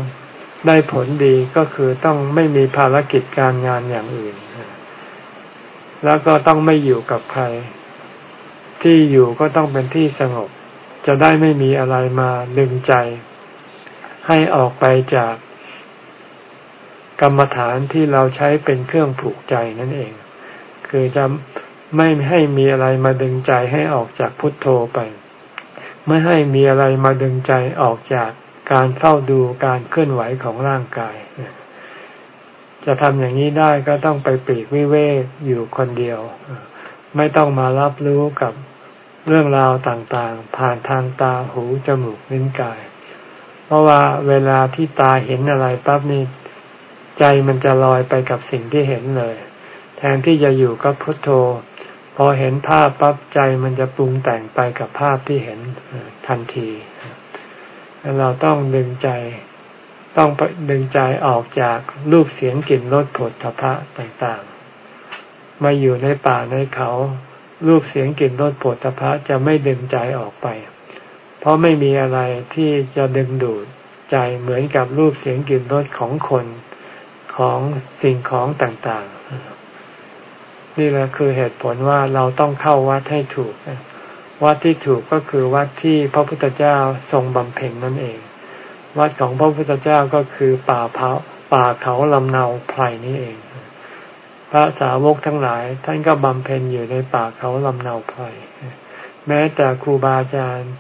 ได้ผลดีก็คือต้องไม่มีภารกิจการงานอย่างอื่น แล้วก็ต้องไม่อยู่กับใคร ที่อยู่ก็ต้องเป็นที่สงบ จะได้ไม่มีอะไรมาดึงใจ ให้ออกไปจากกรรมฐานที่เราใช้เป็นเครื่องผูกใจนั่นเอง คือจะไม่ให้มีอะไรมาดึงใจให้ออกจากพุทโธไป ไม่ให้มีอะไรมาดึงใจออกจาก การเฝ้าดูการเคลื่อนไหวของร่างกาย จะทำอย่างนี้ได้ก็ต้องไปปีกวิเวกอยู่คนเดียว ไม่ต้องมารับรู้กับเรื่องราวต่างๆ ผ่านทางตาหูจมูกลิ้นกาย เพราะว่าเวลาที่ตาเห็นอะไรปั๊บนี่ใจมันจะลอยไปกับสิ่งที่เห็นเลย แทนที่จะอยู่กับพุทโธ พอเห็นภาพปั๊บใจมันจะปรุงแต่งไปกับภาพที่เห็นทันที เราต้องดึงใจ ต้องดึงใจออกจากรูปเสียงกลิ่นรสผลทพะต่างๆ มาอยู่ในป่าในเขา รูปเสียงกลิ่นรสผลตภะจะไม่ดึงใจออกไป เพราะไม่มีอะไรที่จะดึงดูดใจเหมือนกับรูปเสียงกลิ่นรสของคนของสิ่งของต่างๆ นี่แหละคือเหตุผลว่าเราต้องเข้าวัดให้ถูก วัดที่ถูกก็คือวัดที่พระพุทธเจ้าทรงบำเพ็ญนั่นเอง วัดของพระพุทธเจ้าก็คือป่าเผาป่าเขาลำเนาไพรนี่เอง พระสาวกทั้งหลาย ท่านก็บำเพ็ญอยู่ในป่าเขาลำเนาไพรแม้แต่ครูบาอาจารย์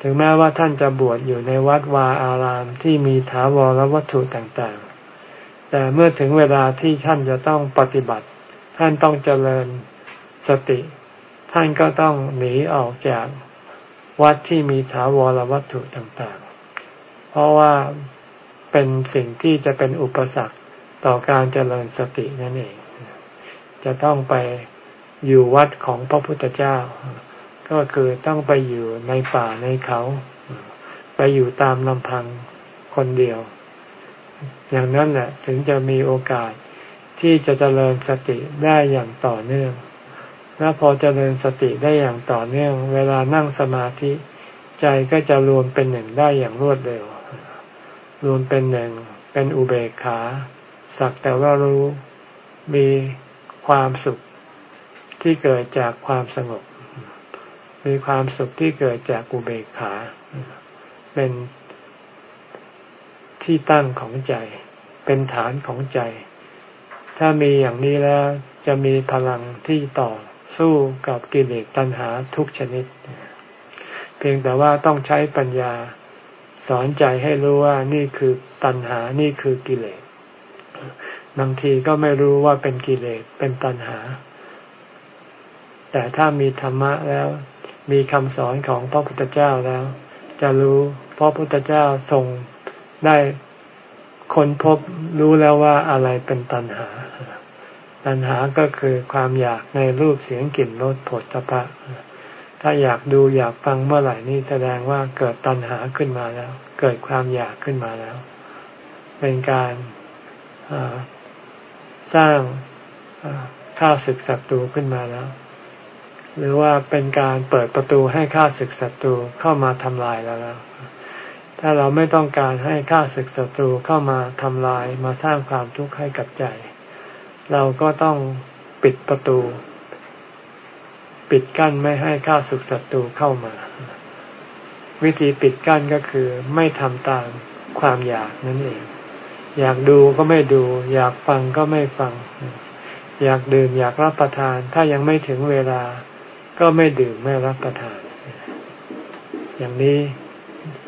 ถึงแม้ว่าท่านจะบวชอยู่ในวัดวาอารามที่มีถาวรวัตถุต่างๆ แต่เมื่อถึงเวลาที่ท่านจะต้องปฏิบัติ ท่านต้องเจริญสติ ท่านก็ต้องหนีออกจากวัดที่มีถาวรวัตถุต่างๆ เพราะว่าเป็นสิ่งที่จะเป็นอุปสรรคต่อการเจริญสตินั่นเอง จะต้องไปอยู่วัดของพระพุทธเจ้า ก็คือต้องไปอยู่ในป่าในเขา ไปอยู่ตามลำพังคนเดียว อย่างนั้นแหละถึงจะมีโอกาสที่จะเจริญสติได้อย่างต่อเนื่อง และพอเจริญสติได้อย่างต่อเนื่อง เวลานั่งสมาธิ ใจก็จะรวมเป็นหนึ่งได้อย่างรวดเร็ว รวมเป็นหนึ่ง เป็นอุเบกขา สักแต่ว่ารู้ มีความสุขที่เกิดจากความสงบ มีความสุขที่เกิดจากอุเบกขา เป็นที่ตั้งของใจ เป็นฐานของใจ ถ้ามีอย่างนี้แล้วจะมีพลังที่ต่อ สู้กับกิเลสตัณหาทุกชนิด เพียงแต่ว่าต้องใช้ปัญญาสอนใจให้รู้ว่านี่คือตัณหานี่คือกิเลสบางทีก็ไม่รู้ว่าเป็นกิเลสเป็นตัณหา แต่ถ้ามีธรรมะแล้ว มีคำสอนของพระพุทธเจ้าแล้ว จะรู้พระพุทธเจ้าทรงได้คนพบรู้แล้วว่าอะไรเป็นตัณหา ตัณหาก็คือความอยากในรูปเสียงกลิ่นรสผลตภะถ้าอยากดูอยากฟังเมื่อไหร่นี่แสดงว่าเกิดตัณหาขึ้นมาแล้ว เกิดความอยากขึ้นมาแล้ว เป็นการสร้างข้าศึกศัตรูขึ้นมาแล้ว หรือว่าเป็นการเปิดประตูให้ข้าศึกศัตรูเข้ามาทำลายแล้วแล้ว ถ้าเราไม่ต้องการให้ข้าศึกศัตรูเข้ามาทำลายมาสร้างความทุกข์ให้กับใจ เราก็ต้องปิดประตู ปิดกั้นไม่ให้ข้าศึกศัตรูเข้ามา วิธีปิดกั้นก็คือไม่ทำตามความอยากนั่นเอง อยากดูก็ไม่ดู อยากฟังก็ไม่ฟัง อยากดื่มอยากรับประทาน ถ้ายังไม่ถึงเวลา ก็ไม่ดื่มไม่รับประทาน อย่างนี้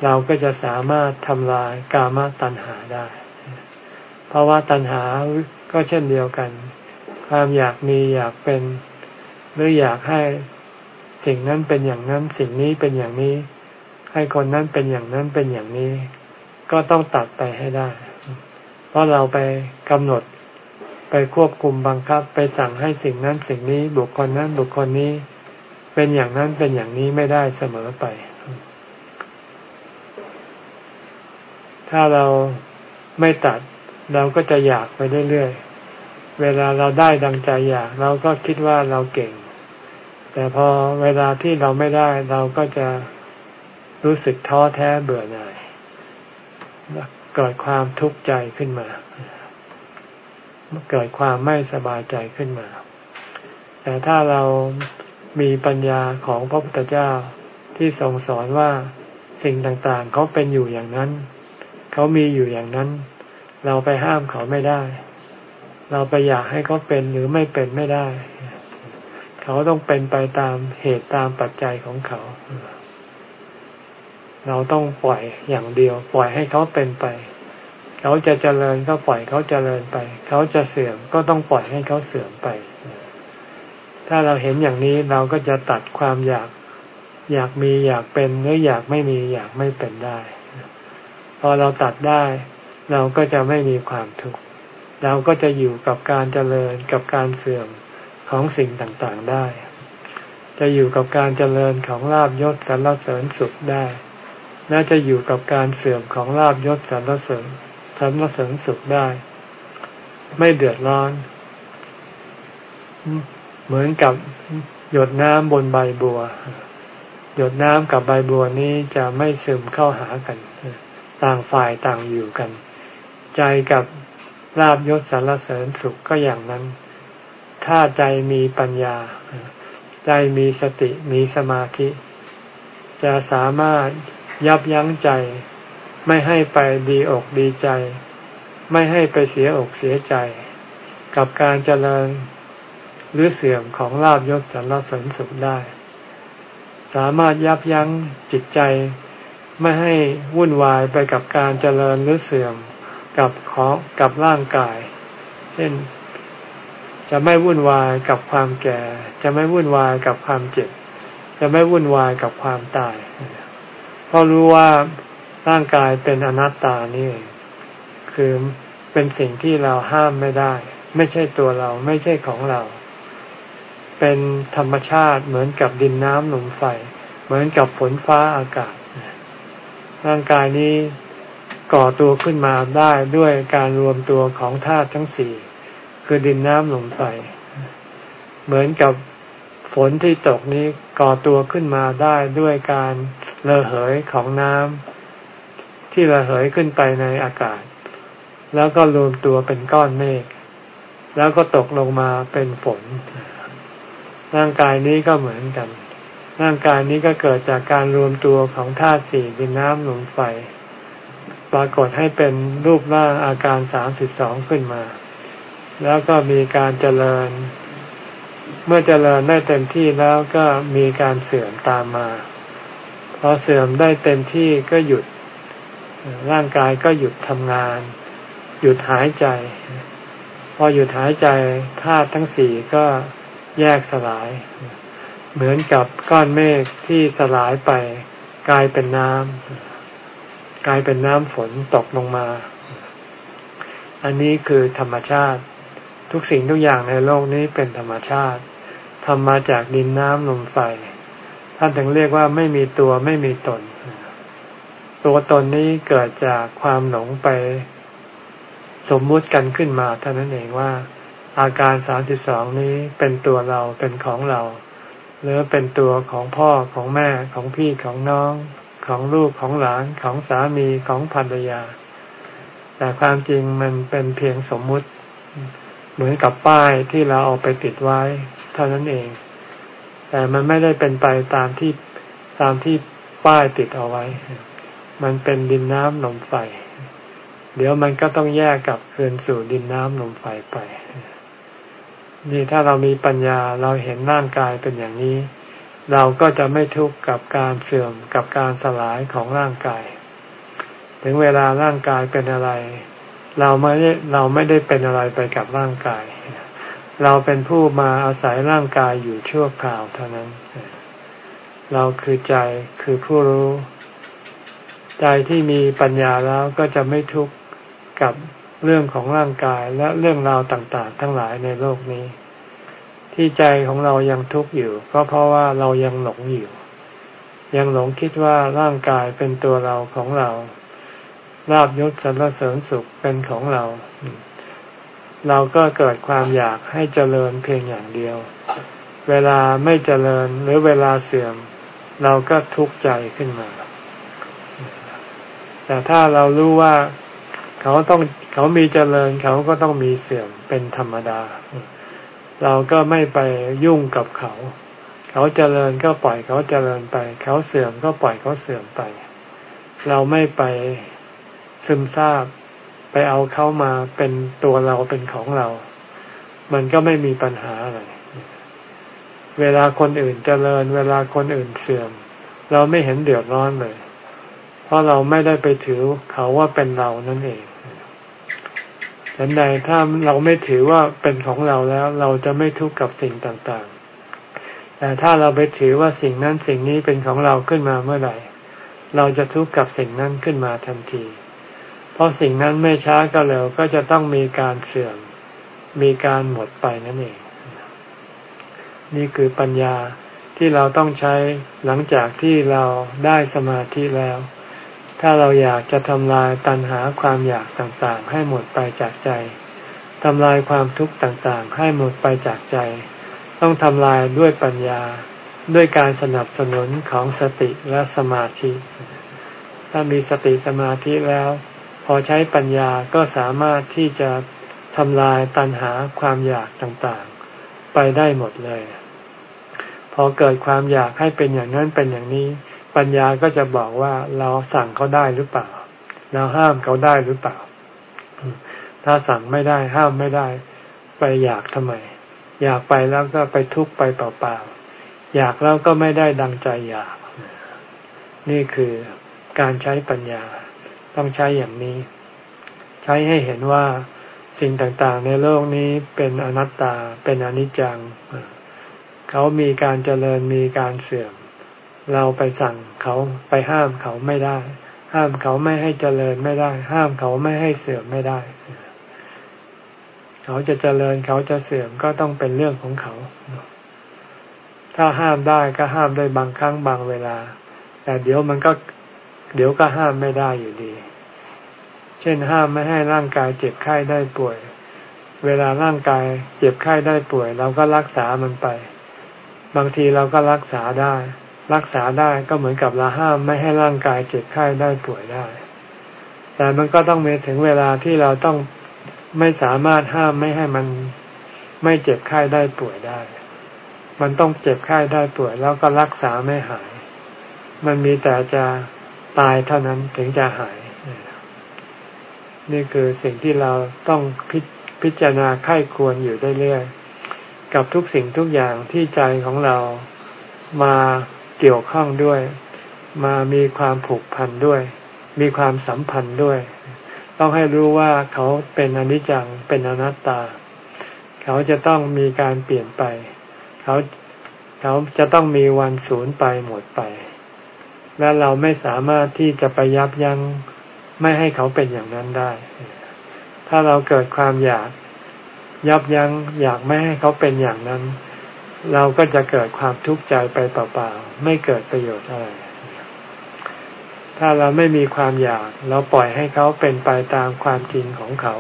เราก็จะสามารถทำลายกามตัณหาได้ เพราะว่าตัณหาก็เช่นเดียวกัน ความอยากมีอยากเป็น หรืออยากให้สิ่งนั้นเป็นอย่างนั้น สิ่งนี้เป็นอย่างนี้ ให้คนนั้นเป็นอย่างนั้นเป็นอย่างนี้ ก็ต้องตัดไปให้ได้ เพราะเราไปกำหนดไปควบคุมบังคับ ไปสั่งให้สิ่งนั้นสิ่งนี้บุคคลนั้นบุคคลนี้ เป็นอย่างนั้นเป็นอย่างนี้ไม่ได้เสมอไป ถ้าเราไม่ตัด เราก็จะอยากไปเรื่อยๆ เวลาเราได้ดังใจอยาก เราก็คิดว่าเราเก่ง แต่พอเวลาที่เราไม่ได้เราก็จะรู้สึกท้อแท้เบื่อหน่ายเกิดความทุกข์ใจขึ้นมา เกิดความไม่สบายใจขึ้นมา แต่ถ้าเรามีปัญญาของพระพุทธเจ้าที่ทรงสอนว่าสิ่งต่างๆเขาเป็นอยู่อย่างนั้น เขามีอยู่อย่างนั้น เราไปห้ามเขาไม่ได้ เราไปอยากให้เขาเป็นหรือไม่เป็นไม่ได้ เขาต้องเป็นไปตามเหตุตามปัจจัยของเขา เราต้องปล่อยอย่างเดียว ปล่อยให้เขาเป็นไป เขาจะเจริญก็ปล่อยเขาเจริญไป เขาจะเสื่อมก็ต้องปล่อยให้เขาเสื่อมไป ถ้าเราเห็นอย่างนี้เราก็จะตัดความอยากอยากมีอยากเป็นหรืออยากไม่มีอยากไม่เป็นได้ พอเราตัดได้ เราก็จะไม่มีความทุกข์เราก็จะอยู่กับการเจริญกับการเสื่อมของสิ่งต่างๆได้ จะอยู่กับการเจริญของลาบยศสรรเสริญสุขได้ และจะอยู่กับการเสื่อมของลาบยศสรรเสริญสรรเสริญสุขได้ ไม่เดือดร้อน เหมือนกับหยดน้ำบนใบบัว หยดน้ำกับใบบัวนี้จะไม่ซึมเข้าหากัน ต่างฝ่ายต่างอยู่กัน ใจกับลาบยศสารเสริญสุขก็อย่างนั้น ถ้าใจมีปัญญา ใจมีสติมีสมาธิ จะสามารถยับยั้งใจ ไม่ให้ไปดีอกดีใจ ไม่ให้ไปเสียอกเสียใจ กับการเจริญหรือเสื่อมของลาบยศสารเสริญสุขได้ สามารถยับยั้งจิตใจ ไม่ให้วุ่นวายไปกับการเจริญหรือเสื่อม กับของกับร่างกาย เช่น จะไม่วุ่นวายกับความแก่ จะไม่วุ่นวายกับความเจ็บ จะไม่วุ่นวายกับความตายเพราะรู้ว่าร่างกายเป็นอนัตตานี่คือเป็นสิ่งที่เราห้ามไม่ได้ ไม่ใช่ตัวเราไม่ใช่ของเรา เป็นธรรมชาติเหมือนกับดินน้ำลมไฟ เหมือนกับฝนฟ้าอากาศ ร่างกายนี้ ก่อตัวขึ้นมาได้ด้วยการรวมตัวของธาตุทั้งสี่คือดินน้ำลมไฟเหมือนกับฝนที่ตกนี้ก่อตัวขึ้นมาได้ด้วยการระเหยของน้ำที่ระเหยขึ้นไปในอากาศ แล้วก็รวมตัวเป็นก้อนเมฆแล้วก็ตกลงมาเป็นฝน ร่างกายนี้ก็เหมือนกัน ร่างกายนี้ก็เกิดจากการรวมตัวของธาตุสี่ดินน้ำลมไฟ รากฏให้เป็นรูปร่างอาการสามสิบสองขึ้นมา แล้วก็มีการเจริญ เมื่อเจริญได้เต็มที่แล้วก็มีการเสื่อมตามมาพอเสื่อมได้เต็มที่ก็หยุด ร่างกายก็หยุดทำงาน หยุดหายใจ พอหยุดหายใจธาตุทั้งสี่ก็แยกสลาย เหมือนกับก้อนเมฆที่สลายไปกลายเป็นน้ำ กลายเป็นน้ำฝนตกลงมา อันนี้คือธรรมชาติ ทุกสิ่งทุกอย่างในโลกนี้เป็นธรรมชาติทำมาจากดินน้ำลมไฟ ท่านถึงเรียกว่าไม่มีตัวไม่มีตน ตัวตนนี้เกิดจากความหลงไป สมมุติกันขึ้นมาเท่านั้นเองว่า อาการสามสิบสองนี้เป็นตัวเราเป็นของเรา หรือเป็นตัวของพ่อของแม่ของพี่ของน้อง ของลูกของหลานของสามีของภรรยา แต่ความจริงมันเป็นเพียงสมมุติ เหมือนกับป้ายที่เราเอาไปติดไว้ เท่านั้นเอง แต่มันไม่ได้เป็นไปตามที่ตามที่ป้ายติดเอาไว้ มันเป็นดินน้ำลมไฟ เดี๋ยวมันก็ต้องแยกกับคืนสู่ดินน้ำลมไฟไป นี่ถ้าเรามีปัญญาเราเห็นร่างกายเป็นอย่างนี้ เราก็จะไม่ทุกข์กับการเสื่อมกับการสลายของร่างกาย ถึงเวลาร่างกายเป็นอะไร เราไม่ได้เราไม่ได้เป็นอะไรไปกับร่างกาย เราเป็นผู้มาอาศัยร่างกายอยู่ชั่วคราวเท่านั้น เราคือใจคือผู้รู้ ใจที่มีปัญญาแล้วก็จะไม่ทุกข์กับเรื่องของร่างกายและเรื่องราวต่าง ๆ ทั้งหลายในโลกนี้ ที่ใจของเรายังทุกข์อยู่ ก็เพราะว่าเรายังหลงอยู่ ยังหลงคิดว่าร่างกายเป็นตัวเราของเราลาบยศสรรเสริญสุขเป็นของเรา เราก็เกิดความอยากให้เจริญเพียงอย่างเดียว เวลาไม่เจริญหรือเวลาเสื่อม เราก็ทุกข์ใจขึ้นมา แต่ถ้าเรารู้ว่าเขาต้องเขามีเจริญเขาก็ต้องมีเสื่อมเป็นธรรมดา เราก็ไม่ไปยุ่งกับเขา เขาเจริญก็ปล่อยเขาเจริญไป เขาเสื่อมก็ปล่อยเขาเสื่อมไป เราไม่ไปซึมซาบไปเอาเขามาเป็นตัวเราเป็นของเรา มันก็ไม่มีปัญหาอะไร เวลาคนอื่นเจริญ เวลาคนอื่นเสื่อม เราไม่เห็นเดือดร้อนเลย เพราะเราไม่ได้ไปถือเขาว่าเป็นเรานั่นเอง ฉันใดถ้าเราไม่ถือว่าเป็นของเราแล้ว เราจะไม่ทุกข์กับสิ่งต่างๆ แต่ถ้าเราไปถือว่าสิ่งนั้นสิ่งนี้เป็นของเราขึ้นมาเมื่อไหร่ เราจะทุกข์กับสิ่งนั้นขึ้นมาทันที เพราะสิ่งนั้นไม่ช้าก็เร็วก็จะต้องมีการเสื่อม มีการหมดไปนั่นเอง นี่คือปัญญาที่เราต้องใช้หลังจากที่เราได้สมาธิแล้ว ถ้าเราอยากจะทำลายตัณหาความอยากต่างๆ ให้หมดไปจากใจทำลายความทุกข์ต่างๆ ให้หมดไปจากใจ ต้องทำลายด้วยปัญญา ด้วยการสนับสนุนของสติและสมาธิ ถ้ามีสติสมาธิแล้ว พอใช้ปัญญาก็สามารถที่จะทำลายตัณหาความอยากต่างๆ ไปได้หมดเลย พอเกิดความอยากให้เป็นอย่างนั้นเป็นอย่างนี้ ปัญญาก็จะบอกว่าเราสั่งเขาได้หรือเปล่า เราห้ามเขาได้หรือเปล่า ถ้าสั่งไม่ได้ห้ามไม่ได้ ไปอยากทำไม อยากไปแล้วก็ไปทุกข์ไปเปล่าๆอยากแล้วก็ไม่ได้ดังใจอยาก นี่คือการใช้ปัญญาต้องใช้อย่างนี้ ใช้ให้เห็นว่าสิ่งต่างๆ ในโลกนี้เป็นอนัตตาเป็นอนิจจัง เขามีการเจริญมีการเสื่อม เราไปสั่งเขาไปห้ามเขาไม่ได้ ห้ามเขาไม่ให้เจริญไม่ได้ ห้ามเขาไม่ให้เสื่อมไม่ได้ เขาจะเจริญเขาจะเสื่อมก็ต้องเป็นเรื่องของเขา ถ้าห้ามได้ก็ห้ามได้บางครั้งบางเวลา แต่เดี๋ยวมันก็ เดี๋ยวก็ห้ามไม่ได้อยู่ดี เช่นห้ามไม่ให้ร่างกายเจ็บไข้ได้ป่วย เวลาร่างกายเจ็บไข้ได้ป่วย เราก็รักษามันไป บางทีเราก็รักษาได้ รักษาได้ก็เหมือนกับเราห้ามไม่ให้ร่างกายเจ็บไข้ได้ป่วยได้ แต่มันก็ต้องมีถึงเวลาที่เราต้องไม่สามารถห้ามไม่ให้มันไม่เจ็บไข้ได้ป่วยได้ มันต้องเจ็บไข้ได้ป่วย แล้วก็รักษาไม่หาย มันมีแต่จะตายเท่านั้นถึงจะหาย นี่คือสิ่งที่เราต้องพิพจารณาไข้ควรอยู่เรื่อยๆกับทุกสิ่งทุกอย่างที่ใจของเรามา เกี่ยวข้องด้วย มามีความผูกพันด้วย มีความสัมพันธ์ด้วย ต้องให้รู้ว่าเขาเป็นอนิจจังเป็นอนัตตา เขาจะต้องมีการเปลี่ยนไป เขาเขาจะต้องมีวันสูญไปหมดไป และเราไม่สามารถที่จะไปยับยั้งไม่ให้เขาเป็นอย่างนั้นได้ ถ้าเราเกิดความอยากยับยัง้งอยากไม่ให้เขาเป็นอย่างนั้น เราก็จะเกิดความทุกข์ใจไปเปล่าๆ ไม่เกิดประโยชน์อะไร ถ้าเราไม่มีความอยาก เราปล่อยให้เขาเป็นไปตามความจริงของเขา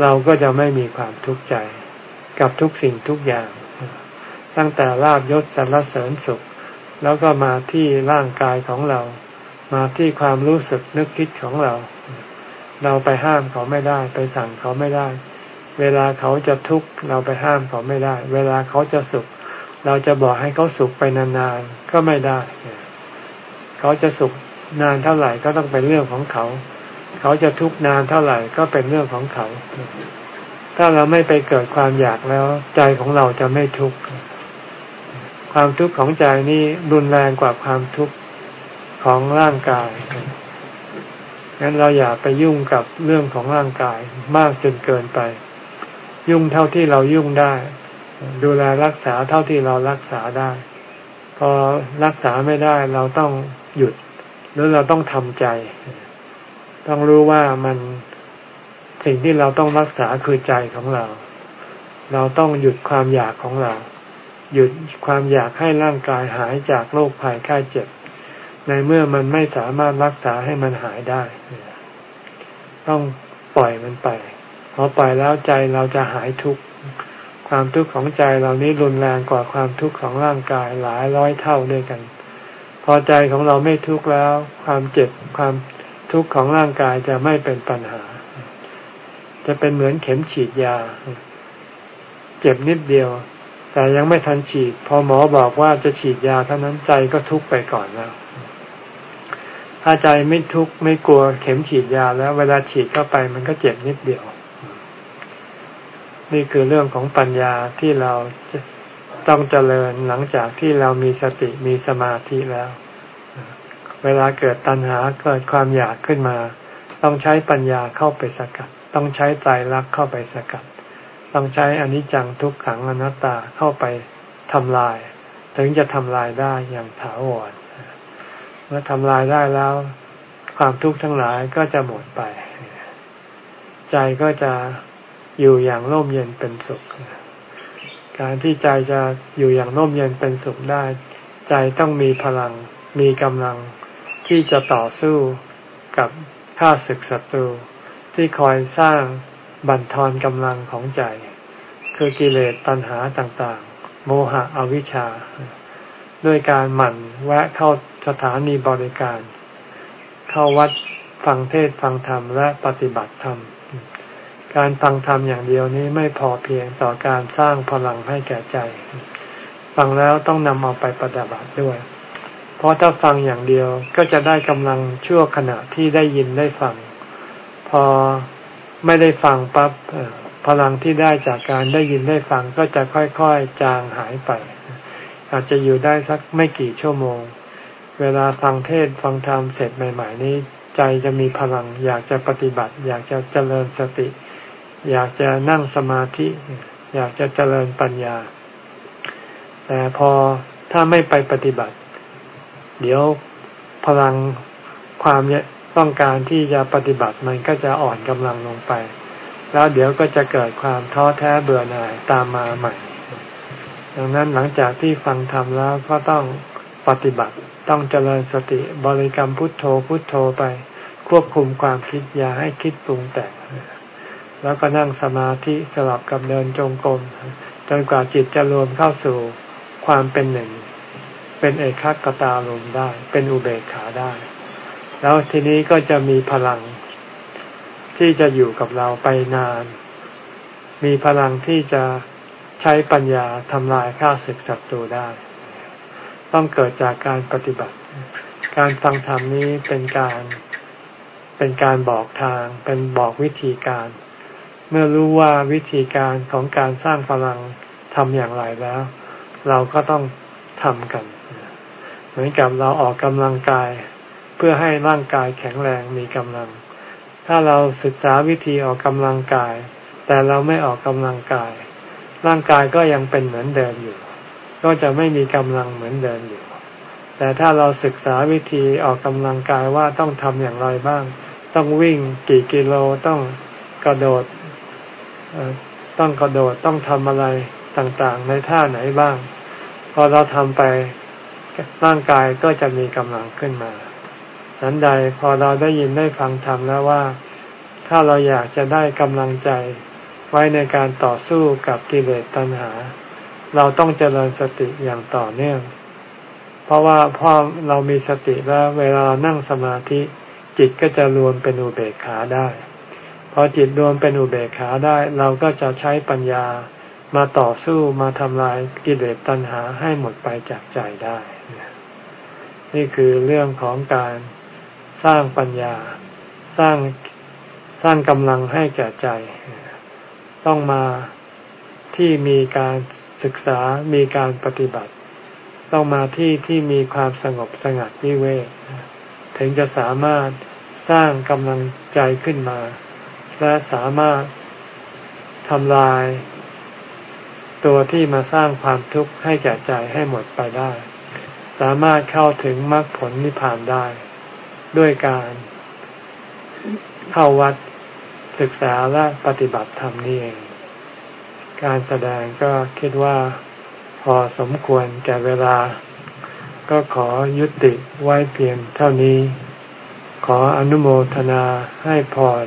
เราก็จะไม่มีความทุกข์ใจ กับทุกสิ่งทุกอย่าง ตั้งแต่ลาบยศสรรเสริญสุข แล้วก็มาที่ร่างกายของเรา มาที่ความรู้สึกนึกคิดของเรา เราไปห้ามเขาไม่ได้ ไปสั่งเขาไม่ได้ เวลาเขาจะทุกข์เราไปห้ามเขาไม่ได้ เวลาเขาจะสุข เราจะบอกให้เขาสุขไปนานๆก็ไม่ได้ เขาจะสุขนานเท่าไหร่ก็ต้องเป็นเรื่องของเขา เขาจะทุกข์นานเท่าไหร่ก็เป็นเรื่องของเขา ถ้าเราไม่ไปเกิดความอยากแล้ว ใจของเราจะไม่ทุกข์ความทุกข์ของใจนี่รุนแรงกว่าความทุกข์ของร่างกายงั้นเราอย่าไปยุ่งกับเรื่องของร่างกายมากจนเกินไป ยุ่งเท่าที่เรายุ่งได้ ดูแลรักษาเท่าที่เรารักษาได้ พอรักษาไม่ได้เราต้องหยุด หรือเราต้องทำใจ ต้องรู้ว่ามันสิ่งที่เราต้องรักษาคือใจของเรา เราต้องหยุดความอยากของเรา หยุดความอยากให้ร่างกายหายจากโรคภัยไข้เจ็บ ในเมื่อมันไม่สามารถรักษาให้มันหายได้ ต้องปล่อยมันไป พอปล่อยแล้วใจเราจะหายทุกข์ความทุกข์ของใจเรานี้รุนแรงกว่าความทุกข์ของร่างกายหลายร้อยเท่าด้วยกัน พอใจของเราไม่ทุกข์แล้ว ความเจ็บความทุกข์ของร่างกายจะไม่เป็นปัญหา จะเป็นเหมือนเข็มฉีดยา เจ็บนิดเดียว แต่ยังไม่ทันฉีด พอหมอบอกว่าจะฉีดยาเท่านั้นใจก็ทุกไปก่อนแล้ว ถ้าใจไม่ทุกข์ไม่กลัวเข็มฉีดยาแล้ว เวลาฉีดเข้าไปมันก็เจ็บนิดเดียว นี่คือเรื่องของปัญญาที่เราต้องเจริญหลังจากที่เรามีสติมีสมาธิแล้ว เวลาเกิดตัณหาเกิดความอยากขึ้นมา ต้องใช้ปัญญาเข้าไปสกัด ต้องใช้ไตรลักเข้าไปสกัด ต้องใช้อนิจจังทุกขังอนัตตาเข้าไปทำลาย ถึงจะทำลายได้อย่างถาวรเมื่อทำลายได้แล้ว ความทุกข์ทั้งหลายก็จะหมดไป ใจก็จะ อยู่อย่างร่มเย็นเป็นสุข การที่ใจจะอยู่อย่างร่มเย็นเป็นสุขได้ ใจต้องมีพลัง มีกำลังที่จะต่อสู้กับข้าศึกศัตรูที่คอยสร้างบั่นทอนกำลังของใจ คือกิเลสตัณหาต่างๆ โมหะอวิชชา ด้วยการหมั่นแวะเข้าสถานีบริการ เข้าวัดฟังเทศฟังธรรมและปฏิบัติธรรม การฟังธรรมอย่างเดียวนี้ไม่พอเพียงต่อการสร้างพลังให้แก่ใจ ฟังแล้วต้องนำเอาไปปฏิบัติด้วย เพราะถ้าฟังอย่างเดียวก็จะได้กำลังชั่วขณะที่ได้ยินได้ฟัง พอไม่ได้ฟังปั๊บพลังที่ได้จากการได้ยินได้ฟังก็จะค่อยๆจางหายไป อาจจะอยู่ได้สักไม่กี่ชั่วโมง เวลาฟังเทศฟังธรรมเสร็จใหม่ ๆ นี้ ใจจะมีพลังอยากจะปฏิบัติ อยากจะเจริญสติ อยากจะนั่งสมาธิ อยากจะเจริญปัญญา แต่พอถ้าไม่ไปปฏิบัติ เดี๋ยวพลังความต้องการที่จะปฏิบัติมันก็จะอ่อนกำลังลงไป แล้วเดี๋ยวก็จะเกิดความท้อแท้เบื่อหน่ายตามมาใหม่ ดังนั้นหลังจากที่ฟังธรรมแล้วก็ต้องปฏิบัติต้องเจริญสติบริกรรมพุทโธพุทโธไป ควบคุมความคิดอย่าให้คิดปรุงแต่ง แล้วก็นั่งสมาธิสลับกับเดินจงกรมจนกว่าจิตจะรวมเข้าสู่ความเป็นหนึ่ง เป็นเอกขักตาลมได้ เป็นอุเบกขาได้ แล้วทีนี้ก็จะมีพลัง ที่จะอยู่กับเราไปนาน มีพลังที่จะใช้ปัญญาทำลายข้าศึกศัตรูได้ ต้องเกิดจากการปฏิบัติ การฟังธรรมนี้เป็นการเป็นการบอกทาง เป็นบอกวิธีการ เมื่อรู้ว่าวิธีการของการสร้างพลังทำอย่างไรแล้ว เราก็ต้องทำกัน เหมือนกับเราออกกำลังกาย เพื่อให้ร่างกายแข็งแรงมีกำลัง ถ้าเราศึกษาวิธีออกกำลังกาย แต่เราไม่ออกกำลังกาย ร่างกายก็ยังเป็นเหมือนเดิมอยู่ ก็จะไม่มีกำลังเหมือนเดิมอยู่ แต่ถ้าเราศึกษาวิธีออกกำลังกายว่าต้องทำอย่างไรบ้าง ต้องวิ่งกี่กิโลต้องกระโดด ต้องกระโดดต้องทำอะไรต่างๆ ในท่าไหนบ้าง พอเราทำไปร่างกายก็จะมีกำลังขึ้นมาสันใดพอเราได้ยินได้ฟังธรรมแล้วว่า ถ้าเราอยากจะได้กำลังใจไว้ในการต่อสู้กับกิเลสตัณหา เราต้องเจริญสติอย่างต่อเนื่อง เพราะว่าพอเรามีสติแล้วเวลานั่งสมาธิจิตก็จะรวมเป็นอุเบกขาได้ พอจิตรวมเป็นอุเบกขาได้ เราก็จะใช้ปัญญามาต่อสู้มาทำลายกิเลสตัณหาให้หมดไปจากใจได้ นี่คือเรื่องของการสร้างปัญญา สร้างสร้างกำลังให้แก่ใจ ต้องมาที่มีการศึกษามีการปฏิบัติ ต้องมาที่ที่มีความสงบสงัดวิเวกถึงจะสามารถสร้างกำลังใจขึ้นมา และสามารถทำลาย ตัวที่มาสร้างความทุกข์ให้แก่ใจให้หมดไปได้ สามารถเข้าถึงมรรคผลนิพพานได้ ด้วยการเข้าวัดศึกษาและปฏิบัติธรรมนี่เอง การแสดงก็คิดว่าพอสมควรแก่เวลา ก็ขอยุติไว้เพียงเท่านี้ ขออนุโมทนาให้พร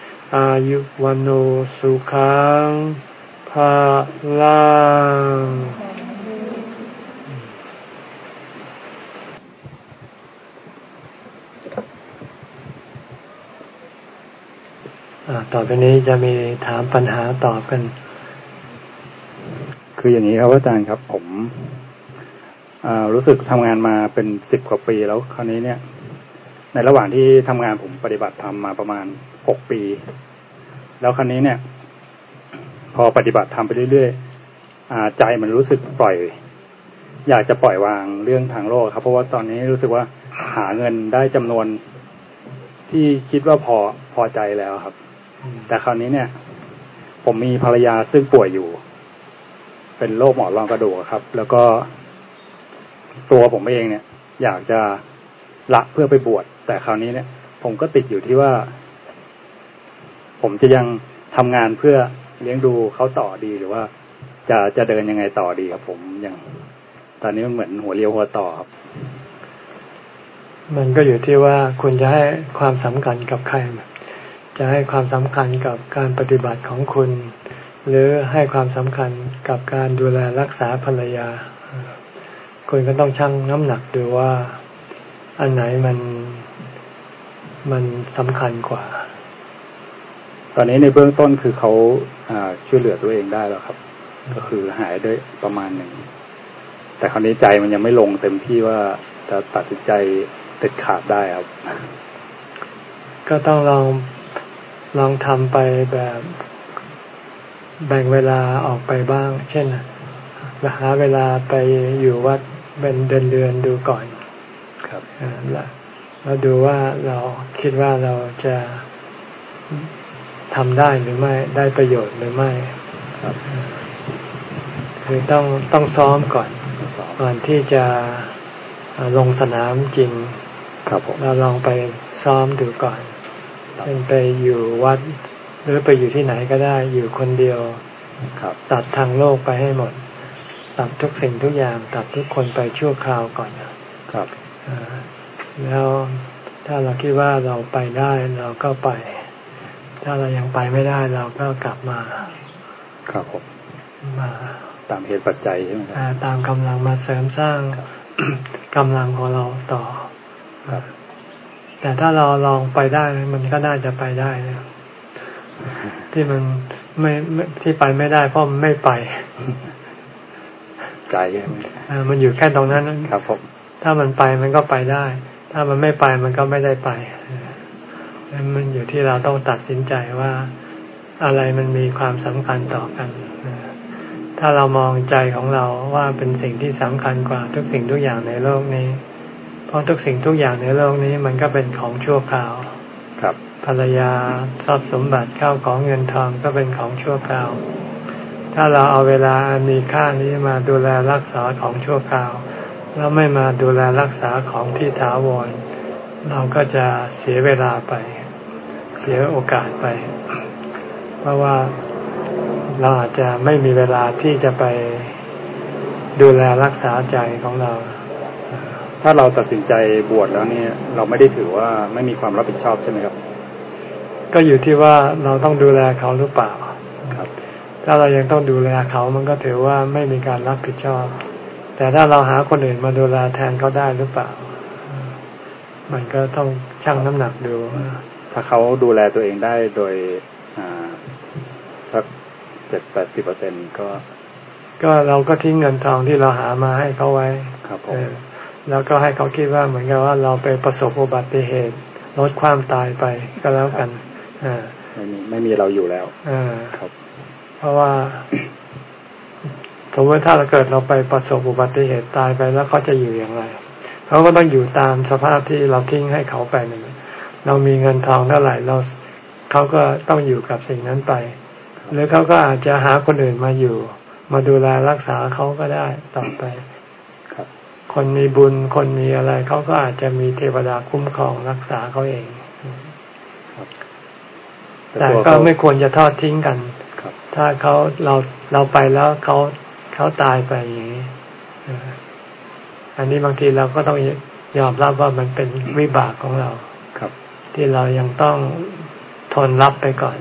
อายุวันโอสุขังภาลังต่อไปนี้จะมีถามปัญหาตอบกัน คืออย่างนี้ครับอาจารย์ครับผมรู้สึกทำงานมาเป็นสิบกว่าปีแล้วคราวนี้เนี่ย ในระหว่างที่ทำงานผมปฏิบัติทำมมาประมาณหกปี แล้วคราวนี้เนี่ย พอปฏิบัติทำไปเรื่อยๆใจมันรู้สึกปล่อย อยากจะปล่อยวางเรื่องทางโลก ครับ เพราะว่าตอนนี้รู้สึกว่าหาเงินได้จำนวนที่คิดว่าพอพอใจแล้วครับ แต่คราวนี้เนี่ย ผมมีภรรยาซึ่งป่วยอยู่ เป็นโรคหมอนรองกระดูกครับ แล้วก็ตัวผมเองเนี่ย อยากจะ ละเพื่อไปบวชแต่คราวนี้เนี่ย ผมก็ติดอยู่ที่ว่า ผมจะยังทำงานเพื่อเลี้ยงดูเขาต่อดีหรือว่า จะจะเดินยังไงต่อดีครับผมยังตอนนี้มันเหมือนหัวเรียวหัวต่อครับ มันก็อยู่ที่ว่าคุณจะให้ความสำคัญกับใคร จะให้ความสำคัญกับการปฏิบัติของคุณ หรือให้ความสำคัญกับการดูแลรักษาภรรยา คุณก็ต้องชั่งน้ำหนักดูว่า อันไหนมันมันสำคัญกว่า ตอนนี้ในเบื้องต้นคือเขาช่วยเหลือตัวเองได้แล้วครับ ก็คือหายได้ประมาณหนึ่ง แต่คราวนี้ใจมันยังไม่ลงเต็มที่ว่าจะตัดสินใจเด็ดขาดได้ครับ ก็ต้องลองลองทำไปแบบแบ่งเวลาออกไปบ้าง เช่นหาเวลาไปอยู่วัดเป็นเดือนเดือนดูก่อน ครับแล้วเราดูว่าเราคิดว่าเราจะทำได้หรือไม่ได้ประโยชน์หรือไม่ครับคือต้องต้องซ้อมก่อนก่อนที่จะลงสนามจริงครับผมเราลองไปซ้อมดูก่อนเป็นไปอยู่วัด หรือไปอยู่ที่ไหนก็ได้อยู่คนเดียวครับ ตัดทางโลกไปให้หมด ตัดทุกสิ่งทุกอย่างตัดทุกคนไปชั่วคราวก่อนครับ แล้วถ้าเราคิดว่าเราไปได้เราก็ไป ถ้าเรายังไปไม่ได้เราก็กลับมา ครับผมมาตามเหตุปัจจัยใช่ไหมครับตามกำลังมาเสริมสร้างกำลังของเราต่อครับ แต่ถ้าเราลองไปได้มันก็น่าจะไปได้นะที่มันไม่ที่ไปไม่ได้เพราะมันไม่ไป ใจใช่ไหมมันอยู่แค่ตรงนั้นครับผม ถ้ามันไปมันก็ไปได้ ถ้ามันไม่ไปมันก็ไม่ได้ไปมันอยู่ที่เราต้องตัดสินใจว่าอะไรมันมีความสำคัญต่อกัน ถ้าเรามองใจของเราว่าเป็นสิ่งที่สำคัญกว่าทุกสิ่งทุกอย่างในโลกนี้ เพราะทุกสิ่งทุกอย่างในโลกนี้มันก็เป็นของชั่วคราว ครับ ภรรยาทรัพย์สมบัติเข้าของเงินทองก็เป็นของชั่วคราว ถ้าเราเอาเวลามีค่านี้มาดูแลรักษาของชั่วคราว แล้วไม่มาดูแลรักษาของที่ถาวร เราก็จะเสียเวลาไป เสียโอกาสไป เพราะว่าเราอาจจะไม่มีเวลาที่จะไปดูแลรักษาใจของเรา ถ้าเราตัดสินใจบวชแล้วเนี่ย เราไม่ได้ถือว่าไม่มีความรับผิดชอบใช่ไหมครับ ก็อยู่ที่ว่าเราต้องดูแลเขาหรือเปล่าครับ ถ้าเรายังต้องดูแลเขามันก็ถือว่าไม่มีการรับผิดชอบ แต่ถ้าเราหาคนอื่นมาดูแลแทนเขาได้หรือเปล่า มันก็ต้องชั่งน้ำหนักดู ถ้าเขาดูแลตัวเองได้โดยสักเจ็ดแปดสิบเปอร์เซ็นก็ ก็เราก็ทิ้งเงินทองที่เราหามาให้เขาไว้ ครับผมแล้วก็ให้เขาคิดว่าเหมือนกับว่าเราไปประสบอุบัติเหตุลดความตายไปก็แล้วกันอ่าไม่มีไม่มีเราอยู่แล้วอ่าครับ เพราะว่า สมมติถ้าเราเกิดเราไปประสบอุบัติเหตุตายไปแล้วเขาจะอยู่อย่างไรเขาก็ต้องอยู่ตามสภาพที่เราทิ้งให้เขาไปนึ่งเรามีเงินทองเท่าไหร่เราเขาก็ต้องอยู่กับสิ่งนั้นไป หรือเขาก็อาจจะหาคนอื่นมาอยู่ มาดูแลรักษาเขาก็ได้ต่อไปครับคนมีบุญคนมีอะไรเขาก็อาจจะมีเทวดาคุ้มครองรักษาเขาเองแต่ก็ไม่ควรจะทอดทิ้งกัน ถ้าเขาเราเราไปแล้วเขา เขาตายไปอย่างนี้อันนี้บางทีเราก็ต้องยอมรับว่ามันเป็นวิบากของเราครับ ที่เรายังต้องทนรับไปก่อน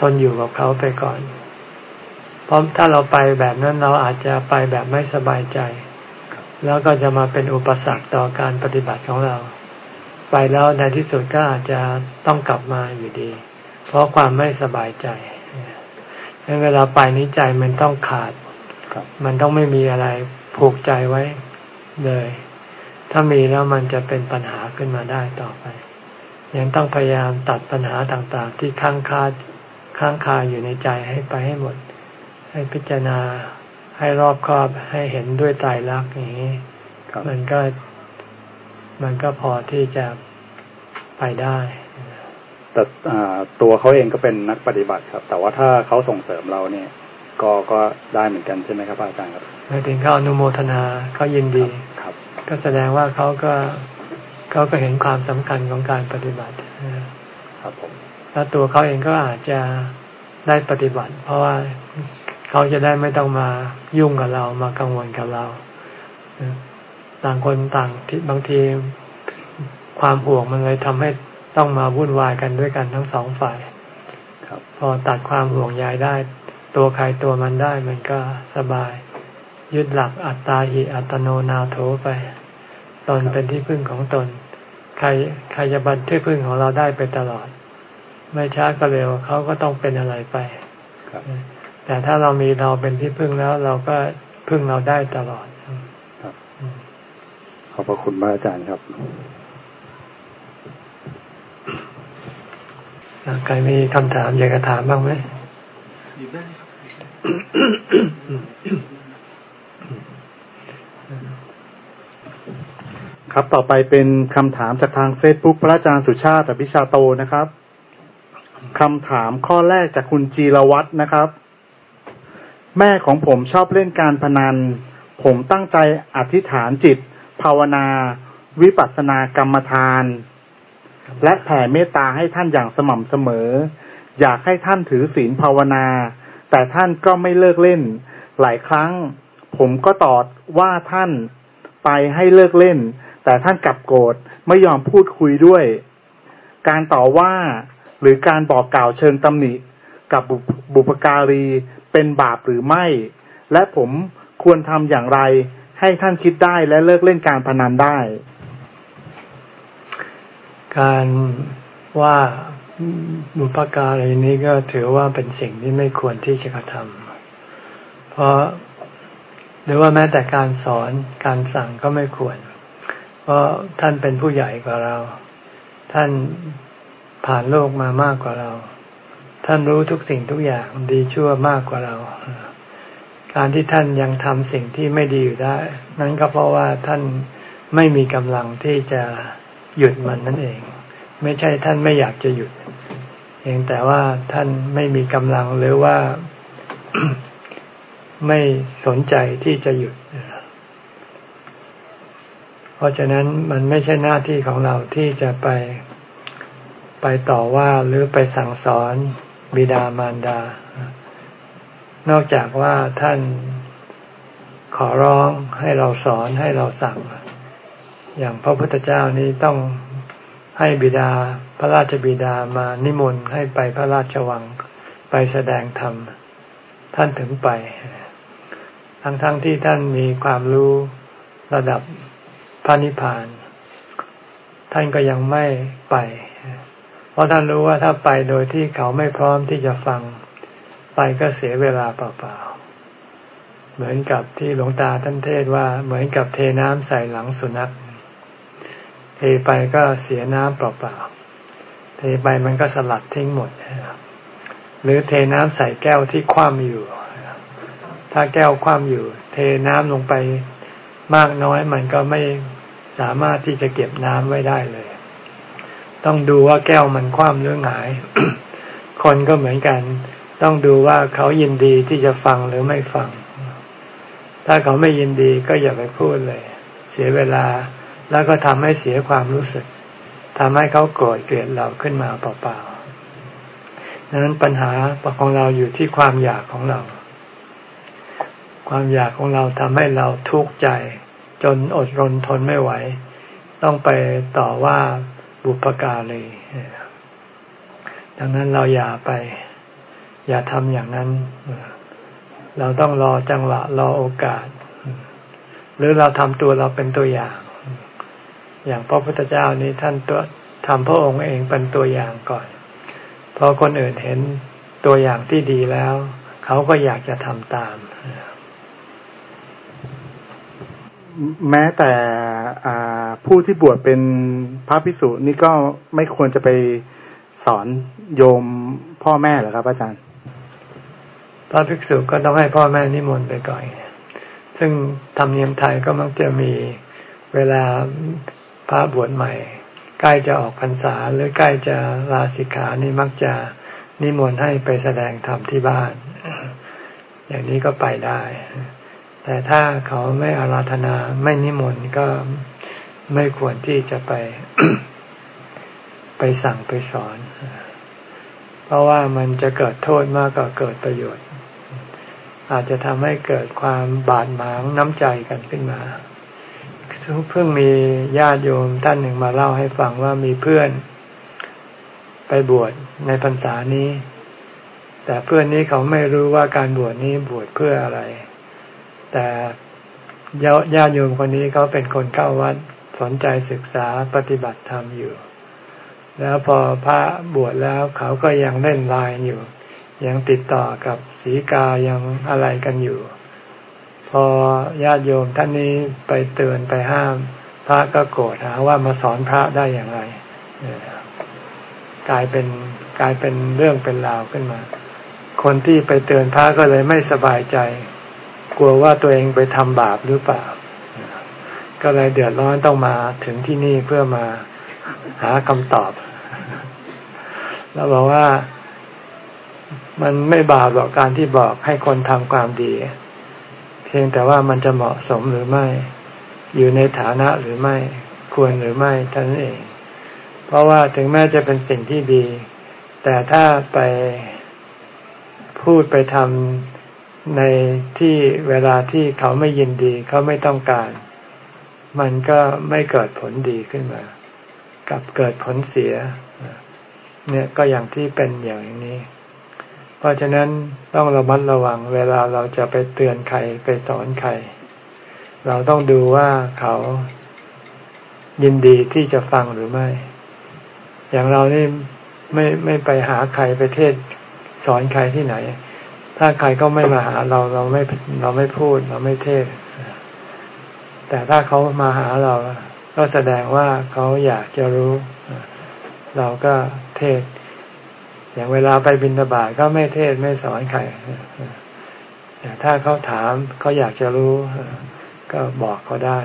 ทนอยู่กับเขาไปก่อน เพราะถ้าเราไปแบบนั้นเราอาจจะไปแบบไม่สบายใจ แล้วก็จะมาเป็นอุปสรรคต่อการปฏิบัติของเรา ไปแล้วในที่สุดก็อาจจะต้องกลับมาอยู่ดี เพราะความไม่สบายใจเวลาไปนี้ใจมันต้องขาด มันต้องไม่มีอะไรผูกใจไว้เลย ถ้ามีแล้วมันจะเป็นปัญหาขึ้นมาได้ต่อไป ยังต้องพยายามตัดปัญหาต่างๆ ที่ค้างคาค้างคาอยู่ในใจให้ไปให้หมด ให้พิจารณาให้รอบคอบให้เห็นด้วยใจรักอย่างนี้มันก็มันก็พอที่จะไปได้ แต่ตัวเขาเองก็เป็นนักปฏิบัติครับ แต่ว่าถ้าเขาส่งเสริมเราเนี่ย ก็ก็ได้เหมือนกันใช่ไหมครับอาจารย์ครับหมายถึงเขาอนุโมทนาเขายินดีครับ ก็แสดงว่าเขาก็เขาก็เห็นความสำคัญของการปฏิบัติครับผมแล้วตัวเขาเองก็อาจจะได้ปฏิบัติ เพราะว่าเขาจะได้ไม่ต้องมายุ่งกับเรามากังวลกับเราต่างคนต่างที่บางทีความห่วงมันเลยทำให้ต้องมาวุ่นวายกันด้วยกันทั้งสองฝ่าย ครับ พอตัดความห่วงใยได้ ตัวใครตัวมันได้มันก็สบาย ยึดหลักอัตตาหิอัตโนนาโถไป ตนเป็นที่พึ่งของตน ใครใครจะบันที่พึ่งของเราได้ไปตลอด ไม่ช้าก็เร็วเขาก็ต้องเป็นอะไรไปแต่ถ้าเรามีเราเป็นที่พึ่งแล้ว เราก็พึ่งเราได้ตลอดอบพระคุณพระอาจารย์ครับใครมีคำถามอยากจะถามบ้างไหม ครับต่อไปเป็นคำถามจากทางเฟซบุ๊กพระอาจารย์สุชาติอภิชาโตนะครับคำถามข้อแรกจากคุณจีรวัตรนะครับ แม่ของผมชอบเล่นการพนัน ผมตั้งใจอธิษฐานจิต ภาวนา วิปัสสนากรรมฐาน และแผ่เมตตาให้ท่านอย่างสม่ำเสมอ อยากให้ท่านถือศีลภาวนา แต่ท่านก็ไม่เลิกเล่น หลายครั้ง ผมก็ตอบว่าท่านไปให้เลิกเล่น แต่ท่านกลับโกรธไม่ยอมพูดคุยด้วย การต่อว่าหรือการบอกกล่าวเชิงตำหนิ กับบุปการีเป็นบาปหรือไม่ และผมควรทำอย่างไรให้ท่านคิดได้และเลิกเล่นการพนันได้ การว่า บุปการีนี้ก็ถือว่าเป็นสิ่งที่ไม่ควรที่จะกระทำเพราะหรือว่าแม้แต่การสอนการสั่งก็ไม่ควร เพราะท่านเป็นผู้ใหญ่กว่าเรา ท่านผ่านโลกมามากกว่าเรา ท่านรู้ทุกสิ่งทุกอย่างดีชั่วมากกว่าเรา การที่ท่านยังทำสิ่งที่ไม่ดีอยู่ได้ นั้นก็เพราะว่าท่านไม่มีกำลังที่จะหยุดมันนั่นเอง ไม่ใช่ท่านไม่อยากจะหยุดเองแต่ว่าท่านไม่มีกำลังหรือว่าไม่สนใจที่จะหยุด เพราะฉะนั้นมันไม่ใช่หน้าที่ของเราที่จะไปไปต่อว่าหรือไปสั่งสอนบิดามารดา นอกจากว่าท่านขอร้องให้เราสอนให้เราสั่ง อย่างพระพุทธเจ้านี้ต้อง ให้บิดาพระราชบิดามานิมนต์ให้ไปพระราชวังไปแสดงธรรม ท่านถึงไป ทั้งๆทที่ท่านมีความรู้ระดับพระนิพพาน ท่านก็ยังไม่ไป เพราะท่านรู้ว่าถ้าไปโดยที่เขาไม่พร้อมที่จะฟัง ไปก็เสียเวลาเปล่าๆเหมือนกับที่หลวงตาท่านเทศว่าเหมือนกับเทน้ำใส่หลังสุนัข เทไปก็เสียน้ำเปล่าๆเทไปมันก็สลัดทิ้งหมดหรือเทน้ำใส่แก้วที่คว่ำอยู่ ถ้าแก้วคว่ำอยู่ เทน้ำลงไปมากน้อยมันก็ไม่สามารถที่จะเก็บน้ำไว้ได้เลย ต้องดูว่าแก้วมันคว่ำหรือหงาย คนก็เหมือนกัน ต้องดูว่าเขายินดีที่จะฟังหรือไม่ฟัง ถ้าเขาไม่ยินดีก็อย่าไปพูดเลย เสียเวลา แล้วก็ทำให้เสียความรู้สึกทำให้เขาโกรธเกลียดเราขึ้นมาเปล่าๆดังนั้นปัญหาของเราอยู่ที่ความอยากของเรา ความอยากของเราทำให้เราทุกข์ใจ จนอดรนทนไม่ไหว ต้องไปต่อว่าบุปการีดังนั้นเราอย่าไป อย่าทำอย่างนั้น เราต้องรอจังหวะรอโอกาส หรือเราทำตัวเราเป็นตัวอย่าง อย่างพระพุทธเจ้านี้ท่านตัวทำพระองค์เองเป็นตัวอย่างก่อนพอคนอื่นเห็นตัวอย่างที่ดีแล้ว เขาก็อยากจะทำตาม แม้แต่ผู้ที่บวชเป็นพระภิกษุนี่ก็ไม่ควรจะไปสอนโยมพ่อแม่หรอครับ อาจารย์ พระภิกษุก็ต้องให้พ่อแม่นิมนต์ไปก่อนซึ่งธรรมเนียมไทยก็มักจะมีเวลา พระบวชใหม่ ใกล้จะออกพรรษาหรือใกล้จะลาสิกขานี่มักจะนิมนต์ให้ไปแสดงธรรมที่บ้าน อย่างนี้ก็ไปได้ แต่ถ้าเขาไม่อาราธนาไม่นิมนต์ก็ไม่ควรที่จะไป ไปสั่งไปสอน เพราะว่ามันจะเกิดโทษมากกว่าเกิดประโยชน์ อาจจะทำให้เกิดความบาดหมางน้ำใจกันขึ้นมา เพิ่งมีญาติโยมท่านหนึ่งมาเล่าให้ฟังว่ามีเพื่อน ไปบวชในพรรษานี้ แต่เพื่อนนี้เขาไม่รู้ว่าการบวชนี้บวชเพื่ออะไร แต่ญาติโยมคนนี้เขาเป็นคนเข้าวัดสนใจศึกษาปฏิบัติธรรมอยู่ แล้วพอพระบวชแล้วเขาก็ยังเล่นไลน์อยู่ ยังติดต่อกับศีกายังอะไรกันอยู่ พอญาติโยมท่านนี้ไปเตือนไปห้าม พระก็โกรธหาว่ามาสอนพระได้อย่างไรกลายเป็นกลายเป็นเรื่องเป็นราวขึ้นมา คนที่ไปเตือนพระก็เลยไม่สบายใจ กลัวว่าตัวเองไปทำบาปหรือเปล่า ก็เลยเดือดร้อนต้องมาถึงที่นี่เพื่อมาหาคำตอบ แล้วบอกว่ามันไม่บาปหรอกการที่บอกให้คนทำความดี เพียงแต่ว่ามันจะเหมาะสมหรือไม่ อยู่ในฐานะหรือไม่ ควรหรือไม่ท่านเอง เพราะว่าถึงแม้จะเป็นสิ่งที่ดี แต่ถ้าไปพูดไปทำในที่เวลาที่เขาไม่ยินดี เขาไม่ต้องการ มันก็ไม่เกิดผลดีขึ้นมา กับเกิดผลเสีย เนี่ยก็อย่างที่เป็นอย่างนี้ เพราะฉะนั้นต้องระมัดระวัง เวลาเราจะไปเตือนใครไปสอนใคร เราต้องดูว่าเขายินดีที่จะฟังหรือไม่ อย่างเรานี่ไม่ไม่ไปหาใครไปเทศสอนใครที่ไหน ถ้าใครก็ไม่มาหาเราเราไม่เราไม่พูดเราไม่เทศ แต่ถ้าเขามาหาเรา ก็แสดงว่าเขาอยากจะรู้ เราก็เทศ อย่างเวลาไปบินทบาทก็ไม่เทศไม่สอนใครแต่ถ้าเขาถามเขาอยากจะรู้ ก็บอกเขาได้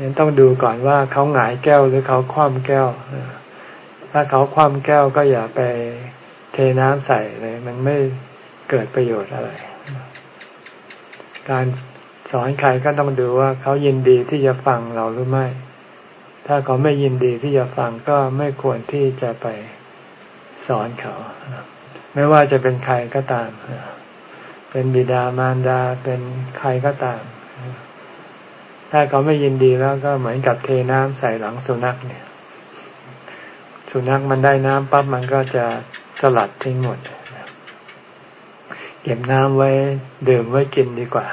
ยังต้องดูก่อนว่าเขาหงายแก้วหรือเขาคว่ำแก้วถ้าเขาคว่ำแก้วก็อย่าไปเทน้ำใส่เลย มันไม่เกิดประโยชน์อะไร การสอนใครก็ต้องดูว่าเขายินดีที่จะฟังเราหรือไม่ ถ้าเขาไม่ยินดีที่จะฟังก็ไม่ควรที่จะไป สอนเขา ไม่ว่าจะเป็นใครก็ตาม เป็นบิดามารดาเป็นใครก็ตาม ถ้าเขาไม่ยินดีแล้วก็เหมือนกับเทน้ำใส่หลังสุนัขเนี่ย สุนัขมันได้น้ำปั๊บมันก็จะสลัดทิ้งหมดเก็บน้ำไว้ดื่มไว้กินดีกว่า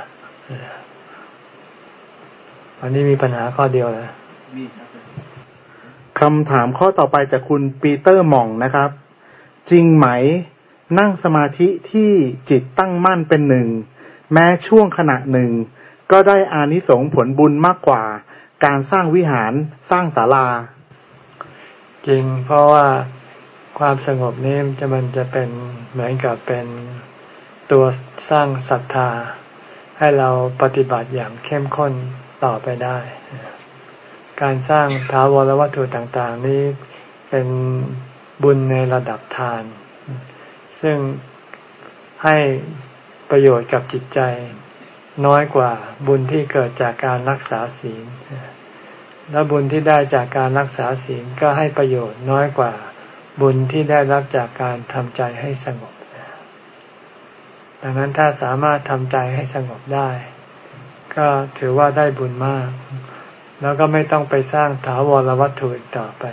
วันนี้มีปัญหาข้อเดียวนะคำถามข้อต่อไปจากคุณปีเตอร์หม่องนะครับ จริงไหม นั่งสมาธิที่จิตตั้งมั่นเป็นหนึ่ง แม้ช่วงขณะหนึ่ง ก็ได้อานิสงส์ผลบุญมากกว่า การสร้างวิหารสร้างศาลา จริงเพราะว่าความสงบนี้จะมันจะเป็นเหมือนกับเป็นตัวสร้างศรัทธา ให้เราปฏิบัติอย่างเข้มข้นต่อไปได้ การสร้างท้าวรวัตถุต่างๆ นี้เป็น บุญในระดับทาน ซึ่งให้ประโยชน์กับจิตใจ น้อยกว่าบุญที่เกิดจากการรักษาศีล และบุญที่ได้จากการรักษาศีลก็ให้ประโยชน์น้อยกว่าบุญที่ได้รับจากการทำใจให้สงบ ดังนั้นถ้าสามารถทำใจให้สงบได้ ก็ถือว่าได้บุญมาก แล้วก็ไม่ต้องไปสร้างถาวรวัตถุอีกต่อไป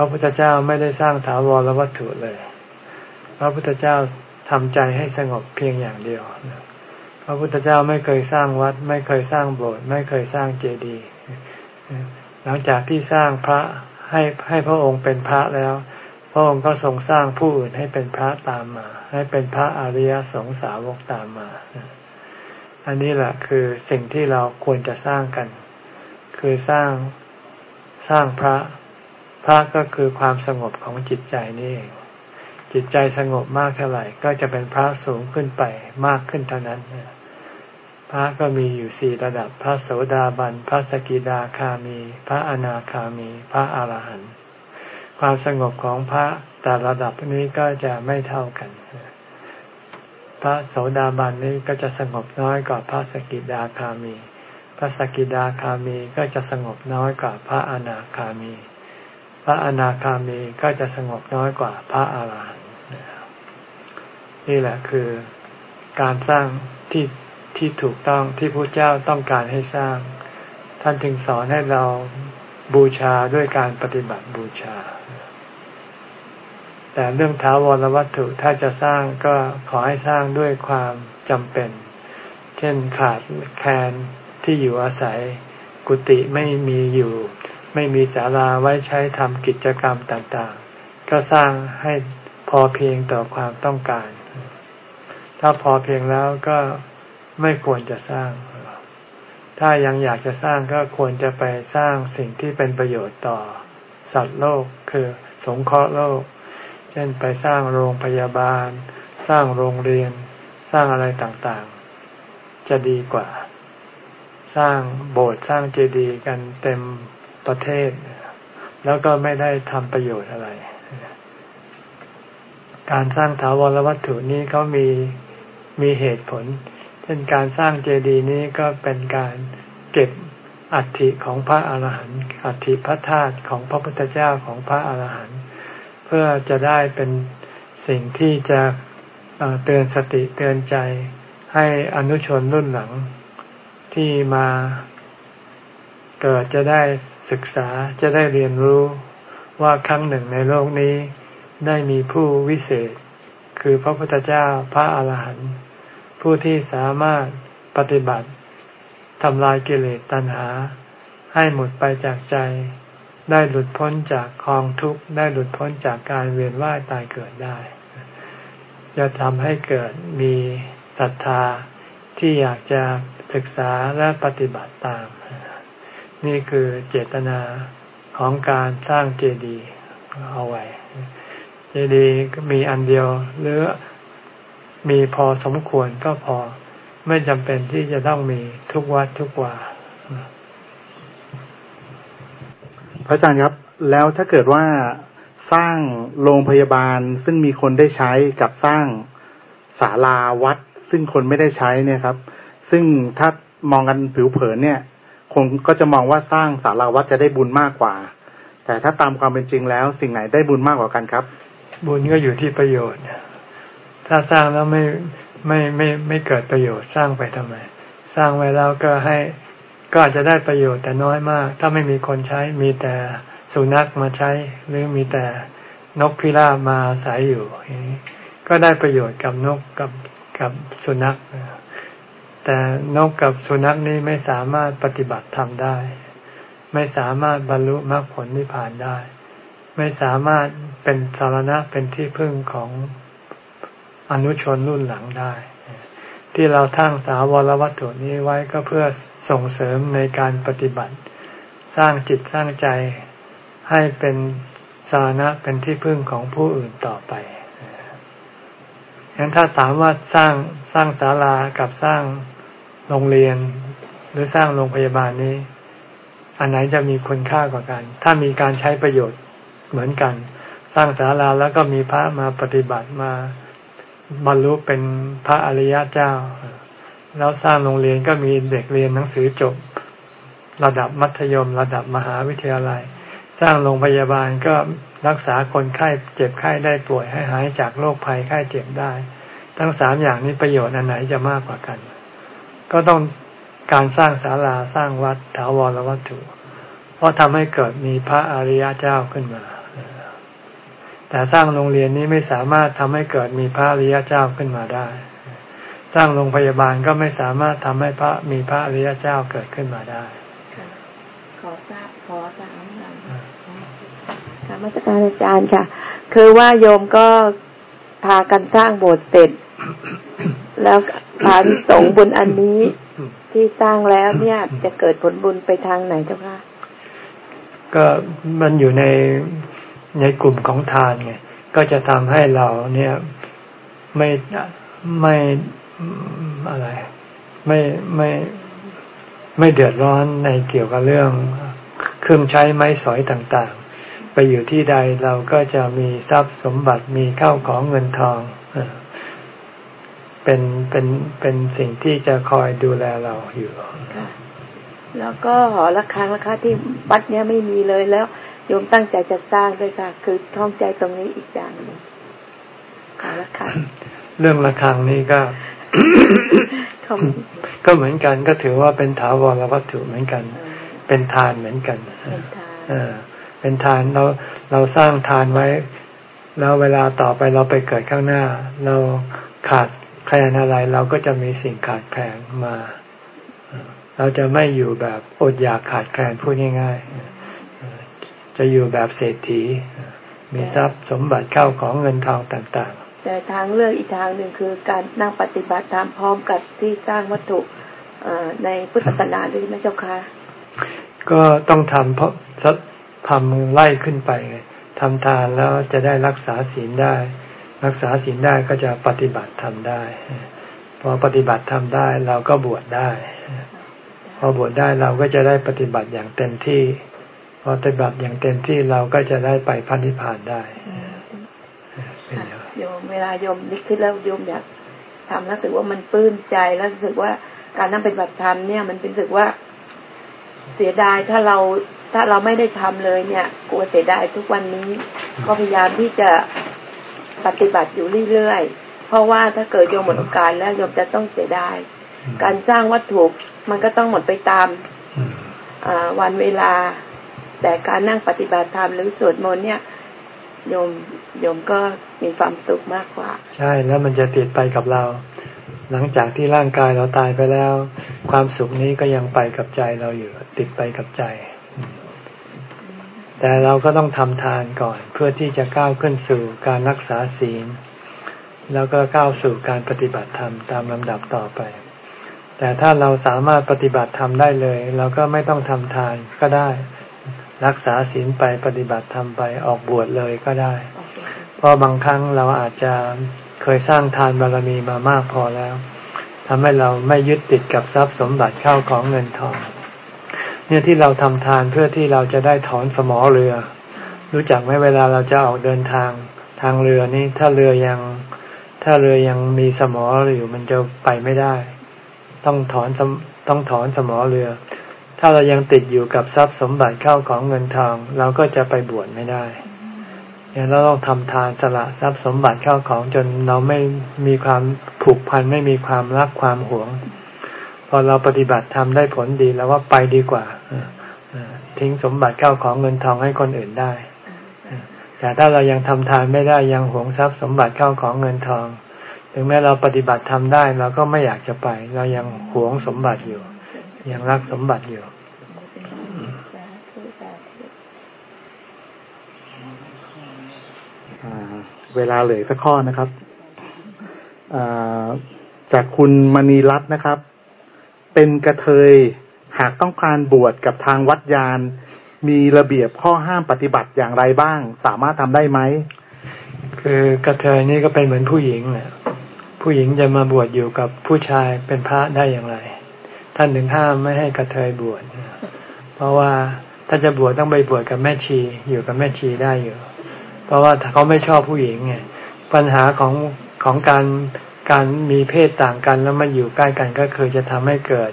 พระพุทธเจ้าไม่ได้สร้างถาวรวัตถุเลย พระพุทธเจ้าทำใจให้สงบเพียงอย่างเดียวพระพุทธเจ้าไม่เคยสร้างวัด ไม่เคยสร้างโบสถ์ไม่เคยสร้างเจดีย์หลังจากที่สร้างพระให้ให้พระองค์เป็นพระแล้ว พระองค์ก็ทรงสร้างผู้อื่นให้เป็นพระตามมา ให้เป็นพระอริยสงสาวกตามมา อันนี้แหละคือสิ่งที่เราควรจะสร้างกัน คือสร้างสร้างพระ พระก็คือความสงบของจิตใจนี่เองจิตใจสงบมากเท่าไหร่ ก็จะเป็นพระสูงขึ้นไปมากขึ้นเท่านั้นพระก็มีอยู่สี่ระดับพระโสดาบัน พระสกิดาคามี พระอนาคามี พระอาหารหันต์ความสงบของพระแต่ระดับนี้ก็จะไม่เท่ากัน พระโสดาบันนี้ก็จะสงบน้อยกว่าพระสกิดาคามี พระสกิดาคามีก็จะสงบน้อยกว่าพระอนาคามี ระอนาคามีก็จะสงบน้อยกว่าพระอาหารหันต์นี่แหละคือการสร้างที่ที่ถูกต้องที่พระเจ้าต้องการให้สร้าง ท่านจึงสอนให้เราบูชาด้วยการปฏิบัติบูชา แต่เรื่องท้าวรวัตถุถ้าจะสร้างก็ขอให้สร้างด้วยความจำเป็น เช่นขาดแคลนที่อยู่อาศัย กุฏิไม่มีอยู่ ไม่มีศาลาไว้ใช้ทำกิจกรรมต่างๆ ก็สร้างให้พอเพียงต่อความต้องการ ถ้าพอเพียงแล้วก็ไม่ควรจะสร้างถถ้ายังอยากจะสร้างก็ควรจะไปสร้างสิ่งที่เป็นประโยชน์ต่อ สัตว์โลกคือสงเคราะห์โลก เช่นไปสร้างโรงพยาบาล สร้างโรงเรียน สร้างอะไรต่างๆ จะดีกว่า สร้างโบสถ์สร้างเจดีย์กันเต็ม ประเทศ แล้วก็ไม่ได้ทำประโยชน์อะไร การสร้างถาวรวัตถุนี้เขามีมีเหตุผล เช่นการสร้างเจดีย์นี้ก็เป็นการเก็บอัฐิของพระอาหารหันต์อัฐิพระธาตุของพระพุทธเจ้าของพระอาหารหันต์เพื่อจะได้เป็นสิ่งที่จะเตือนสติเตือนใจให้อนุชนรุ่นหลังที่มาเกิดจะได้ ศึกษาจะได้เรียนรู้ว่าครั้งหนึ่งในโลกนี้ ได้มีผู้วิเศษ คือพระพุทธเจ้าพระอาหารหันต์ผู้ที่สามารถปฏิบัติทำลายกิเลสตัณหา ให้หมดไปจากใจ ได้หลุดพ้นจากคลองทุกข์ ได้หลุดพ้นจากการเวียนว่ายตายเกิดได้ จะทำให้เกิดมีศรัทธาที่อยากจะศึกษาและปฏิบัติตาม นี่คือเจตนาของการสร้างเจดีย์เอาไว้ เจดีย์มีอันเดียว หรือมีพอสมควรก็พอไม่จำเป็นที่จะต้องมีทุกวัดทุกวาพระอาจารย์ครับ แล้วถ้าเกิดว่าสร้างโรงพยาบาลซึ่งมีคนได้ใช้กับสร้างศาลาวัด ซึ่งคนไม่ได้ใช้เนี่ยครับ ซึ่งถ้ามองกันผิวเผินเนี่ย คงก็จะมองว่าสร้างศาลาวัดจะได้บุญมากกว่า แต่ถ้าตามความเป็นจริงแล้ว สิ่งไหนได้บุญมากกว่ากันครับ บุญก็อยู่ที่ประโยชน์ ถ้าสร้างแล้วไม่ไม่ไม่ไม่เกิดประโยชน์สร้างไปทำไม สร้างไว้แล้วก็ให้ก็อาจจะได้ประโยชน์แต่น้อยมาก ถ้าไม่มีคนใช้มีแต่สุนัขมาใช้หรือมีแต่นกพิราบมาอาศัยอยู่ ก็ได้ประโยชน์กับนกกับกับสุนัข แต่นกกับสุนัขนี้ไม่สามารถปฏิบัติทำได้ ไม่สามารถบรรลุมรรคผลนิพพานได้ ไม่สามารถเป็นสารณะเป็นที่พึ่งของอนุชนรุ่นหลังได้ ที่เราทั้งสาวรวัตถุนี้ไว้ก็เพื่อส่งเสริมในการปฏิบัติ สร้างจิตสร้างใจให้เป็นสาระเป็นที่พึ่งของผู้อื่นต่อไปงั้นถ้าถามว่าสร้างสร้างศาลากับสร้าง โรงเรียน หรือสร้างโรงพยาบาลนี้ อันไหนจะมีคุณค่ากว่ากัน ถ้ามีการใช้ประโยชน์เหมือนกัน สร้างศาลาแล้วก็มีพระมาปฏิบัติมาบรรลุเป็นพระอริยเจ้า แล้วสร้างโรงเรียนก็มีเด็กเรียนหนังสือจบ ระดับมัธยม ระดับมหาวิทยาลัย สร้างโรงพยาบาลก็รักษาคนไข้เจ็บไข้ได้ป่วยให้หายจากโรคภัยไข้เจ็บได้ ทั้งสามอย่างนี้ประโยชน์อันไหนจะมากกว่ากัน ก็ต้องการสร้างศาลาสร้างวัดถาวรวัตถุ เพราะทำให้เกิดมีพระอริยเจ้าขึ้นมา แต่สร้างโรงเรียนนี้ไม่สามารถทำให้เกิดมีพระอริยเจ้าขึ้นมาได้ สร้างโรงพยาบาลก็ไม่สามารถทำให้พระมีพระอริยเจ้าเกิดขึ้นมาได้ขอทราบขอสามค่ะมาจากอาจารย์ค่ะ คือว่าโยมก็พากันสร้างโบสถ์เสร็จ แล้วผานสงบุญอันนี้ที่สร้างแล้วเนี่ยจะเกิดผลบุญไปทางไหนเจ้าคะก็มันอยู่ในในกลุ่มของทานไงก็จะทำให้เราเนี่ยไม่ไม่อะไร ไม่ไม่ไม่เดือดร้อนในเกี่ยวกับเรื่องเครื่องใช้ไม้สอยต่างๆ ไปอยู่ที่ใดเราก็จะมีทรัพย์สมบัติมีเข้าของเงินทอง เป็นเป็นเป็นสิ่งที่จะคอยดูแลเราอยู่แล้วก็หอระฆังราคาที่วัดเนี้ยไม่มีเลยแล้วโยมตั้งใจจะสร้างด้วยค่ะ คือท่องใจตรงนี้อีกอย่างหนึ่งค่ะละค่ะเรื่องระฆังนี่ก็ ก็เหมือนกันก็ถือว่าเป็นถาวรวัตถุเหมือนกัน เป็นทานเหมือนกันเป็นทานเราเราสร้างทานไว้ แล้วเวลาต่อไปเราไปเกิดข้างหน้า เราขาด แคลนอะไรเราก็จะมีสิ่งขาดแคลนมา เราจะไม่อยู่แบบอดอยากขาดแคลนพูดง่ายๆ จะอยู่แบบเศรษฐี มีทรัพย์สมบัติเข้าของเงินทองต่างๆ แต่ทางเลือกอีกทางหนึ่งคือการนั่งปฏิบัติตามพร้อมกับที่สร้างวัตถุในพุทธศาสนาด้วยไหมเจ้าคะก็ต้องทำเพราะทำไล่ขึ้นไปทำทานแล้วจะได้รักษาศีลได้ รักษาศีลได้ก็จะปฏิบัติทำได้ พอปฏิบัติทำได้เราก็บวชได้ พอบวชได้เราก็จะได้ปฏิบัติอย่างเต็มที่ พอปฏิบัติอย่างเต็มที่เราก็จะได้ไปพันธิพานได้โยมเวลาโยมนึกขึ้นแล้วโยมอยากทำรู้สึกว่ามันปลื้มใจแล้วรู้สึกว่าการนั่งปฏิบัติธรรมเนี่ยมันเป็นรู้สึกว่าเสียดายถ้าเราถ้าเราไม่ได้ทำเลยเนี่ยกลัวเสียดายทุกวันนี้ ก็พยายามที่จะ ปฏิบัติอยู่เรื่อยๆ เพราะว่าถ้าเกิดโยมหมดโอกาสแล้วโยมจะต้องเสียดาย การสร้างวัตถุมันก็ต้องหมดไปตามวันเวลา แต่การนั่งปฏิบัติธรรมหรือสวดมนต์เนี่ยโยมโยมก็มีความสุขมากกว่า ใช่แล้วมันจะติดไปกับเรา หลังจากที่ร่างกายเราตายไปแล้ว ความสุขนี้ก็ยังไปกับใจเราอยู่ ติดไปกับใจ แต่เราก็ต้องทำทานก่อนเพื่อที่จะก้าวขึ้นสู่การรักษาศีล แล้วก็ก้าวสู่การปฏิบัติธรรมตามลำดับต่อไป แต่ถ้าเราสามารถปฏิบัติทำได้เลย เราก็ไม่ต้องทำทานก็ได้ รักษาศีลไปปฏิบัติทำไปออกบวชเลยก็ได้ เพราะบางครั้งเราอาจจะเคยสร้างทานบารมีมามากพอแล้วทำให้เราไม่ยึดติดกับทรัพย์สมบัติเข้าของเงินทอง เนี่ยที่เราทำทานเพื่อที่เราจะได้ถอนสมอเรือ รู้จักไหมเวลาเราจะออกเดินทางทางเรือนี่ถ้าเรือยัง ถ้าเรือยังมีสมออยู่มันจะไปไม่ได้ ต้องถอนต้องถอนสมอเรือ ถ้าเรายังติดอยู่กับทรัพย์สมบัติเข้าของเงินทอง เราก็จะไปบวชไม่ได้ยังเราต้องทำทานสละทรัพย์สมบัติเข้าของจนเราไม่มีความผูกพันไม่มีความรักความหวง พอเราปฏิบัติทำได้ผลดีแล้วว่าไปดีกว่าทิ้งสมบัติเข้าของเงินทองให้คนอื่นได้ แต่ถ้าเรายังทำทานไม่ได้ยังหวงทรัพย์สมบัติเข้าของเงินทอง ถึงแม้เราปฏิบัติทำได้เราก็ไม่อยากจะไป เรายังหวงสมบัติอยู่ ยังรักสมบัติอยู่เวลาเหลือสักข้อนะครับจากคุณมณีรัตน์นะครับ เป็นกระเทย หากต้องการบวชกับทางวัดยาน มีระเบียบข้อห้ามปฏิบัติอย่างไรบ้าง สามารถทำได้ไหม คือกระเทยนี่ก็เป็นเหมือนผู้หญิงผู้หญิงจะมาบวชอยู่กับผู้ชายเป็นพระได้อย่างไร ท่านถึงห้ามไม่ให้กระเทยบวชเพราะว่าถ้าจะบวชต้องไปบวชกับแม่ชีอยู่กับแม่ชีได้อยู่ เพราะว่าเขาไม่ชอบผู้หญิงไงปัญหาของของการ การมีเพศต่างกันแล้วมาอยู่ใกล้กันก็คือจะทำให้เกิด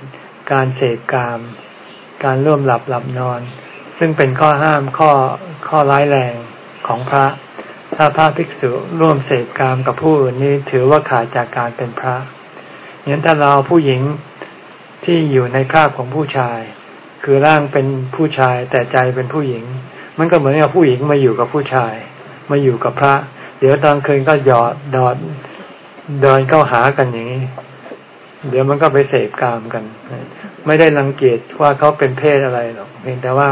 การเสพกาม การร่วมหลับหลับนอน ซึ่งเป็นข้อห้ามข้อข้อร้ายแรงของพระ ถ้าพระภิกษุร่วมเสพกามกับผู้อื่นนี้ถือว่าขาดจากการเป็นพระงั้นถ้าเราผู้หญิงที่อยู่ในคราบของผู้ชาย คือร่างเป็นผู้ชายแต่ใจเป็นผู้หญิง มันก็เหมือนกับผู้หญิงมาอยู่กับผู้ชาย มาอยู่กับพระ เดี๋ยวตอนคืนก็หยอดดอด เดินเข้าหากันอย่างนี้ เดี๋ยวมันก็ไปเสพกามกัน ไม่ได้รังเกียจว่าเขาเป็นเพศอะไรหรอกเพียงแต่ว่า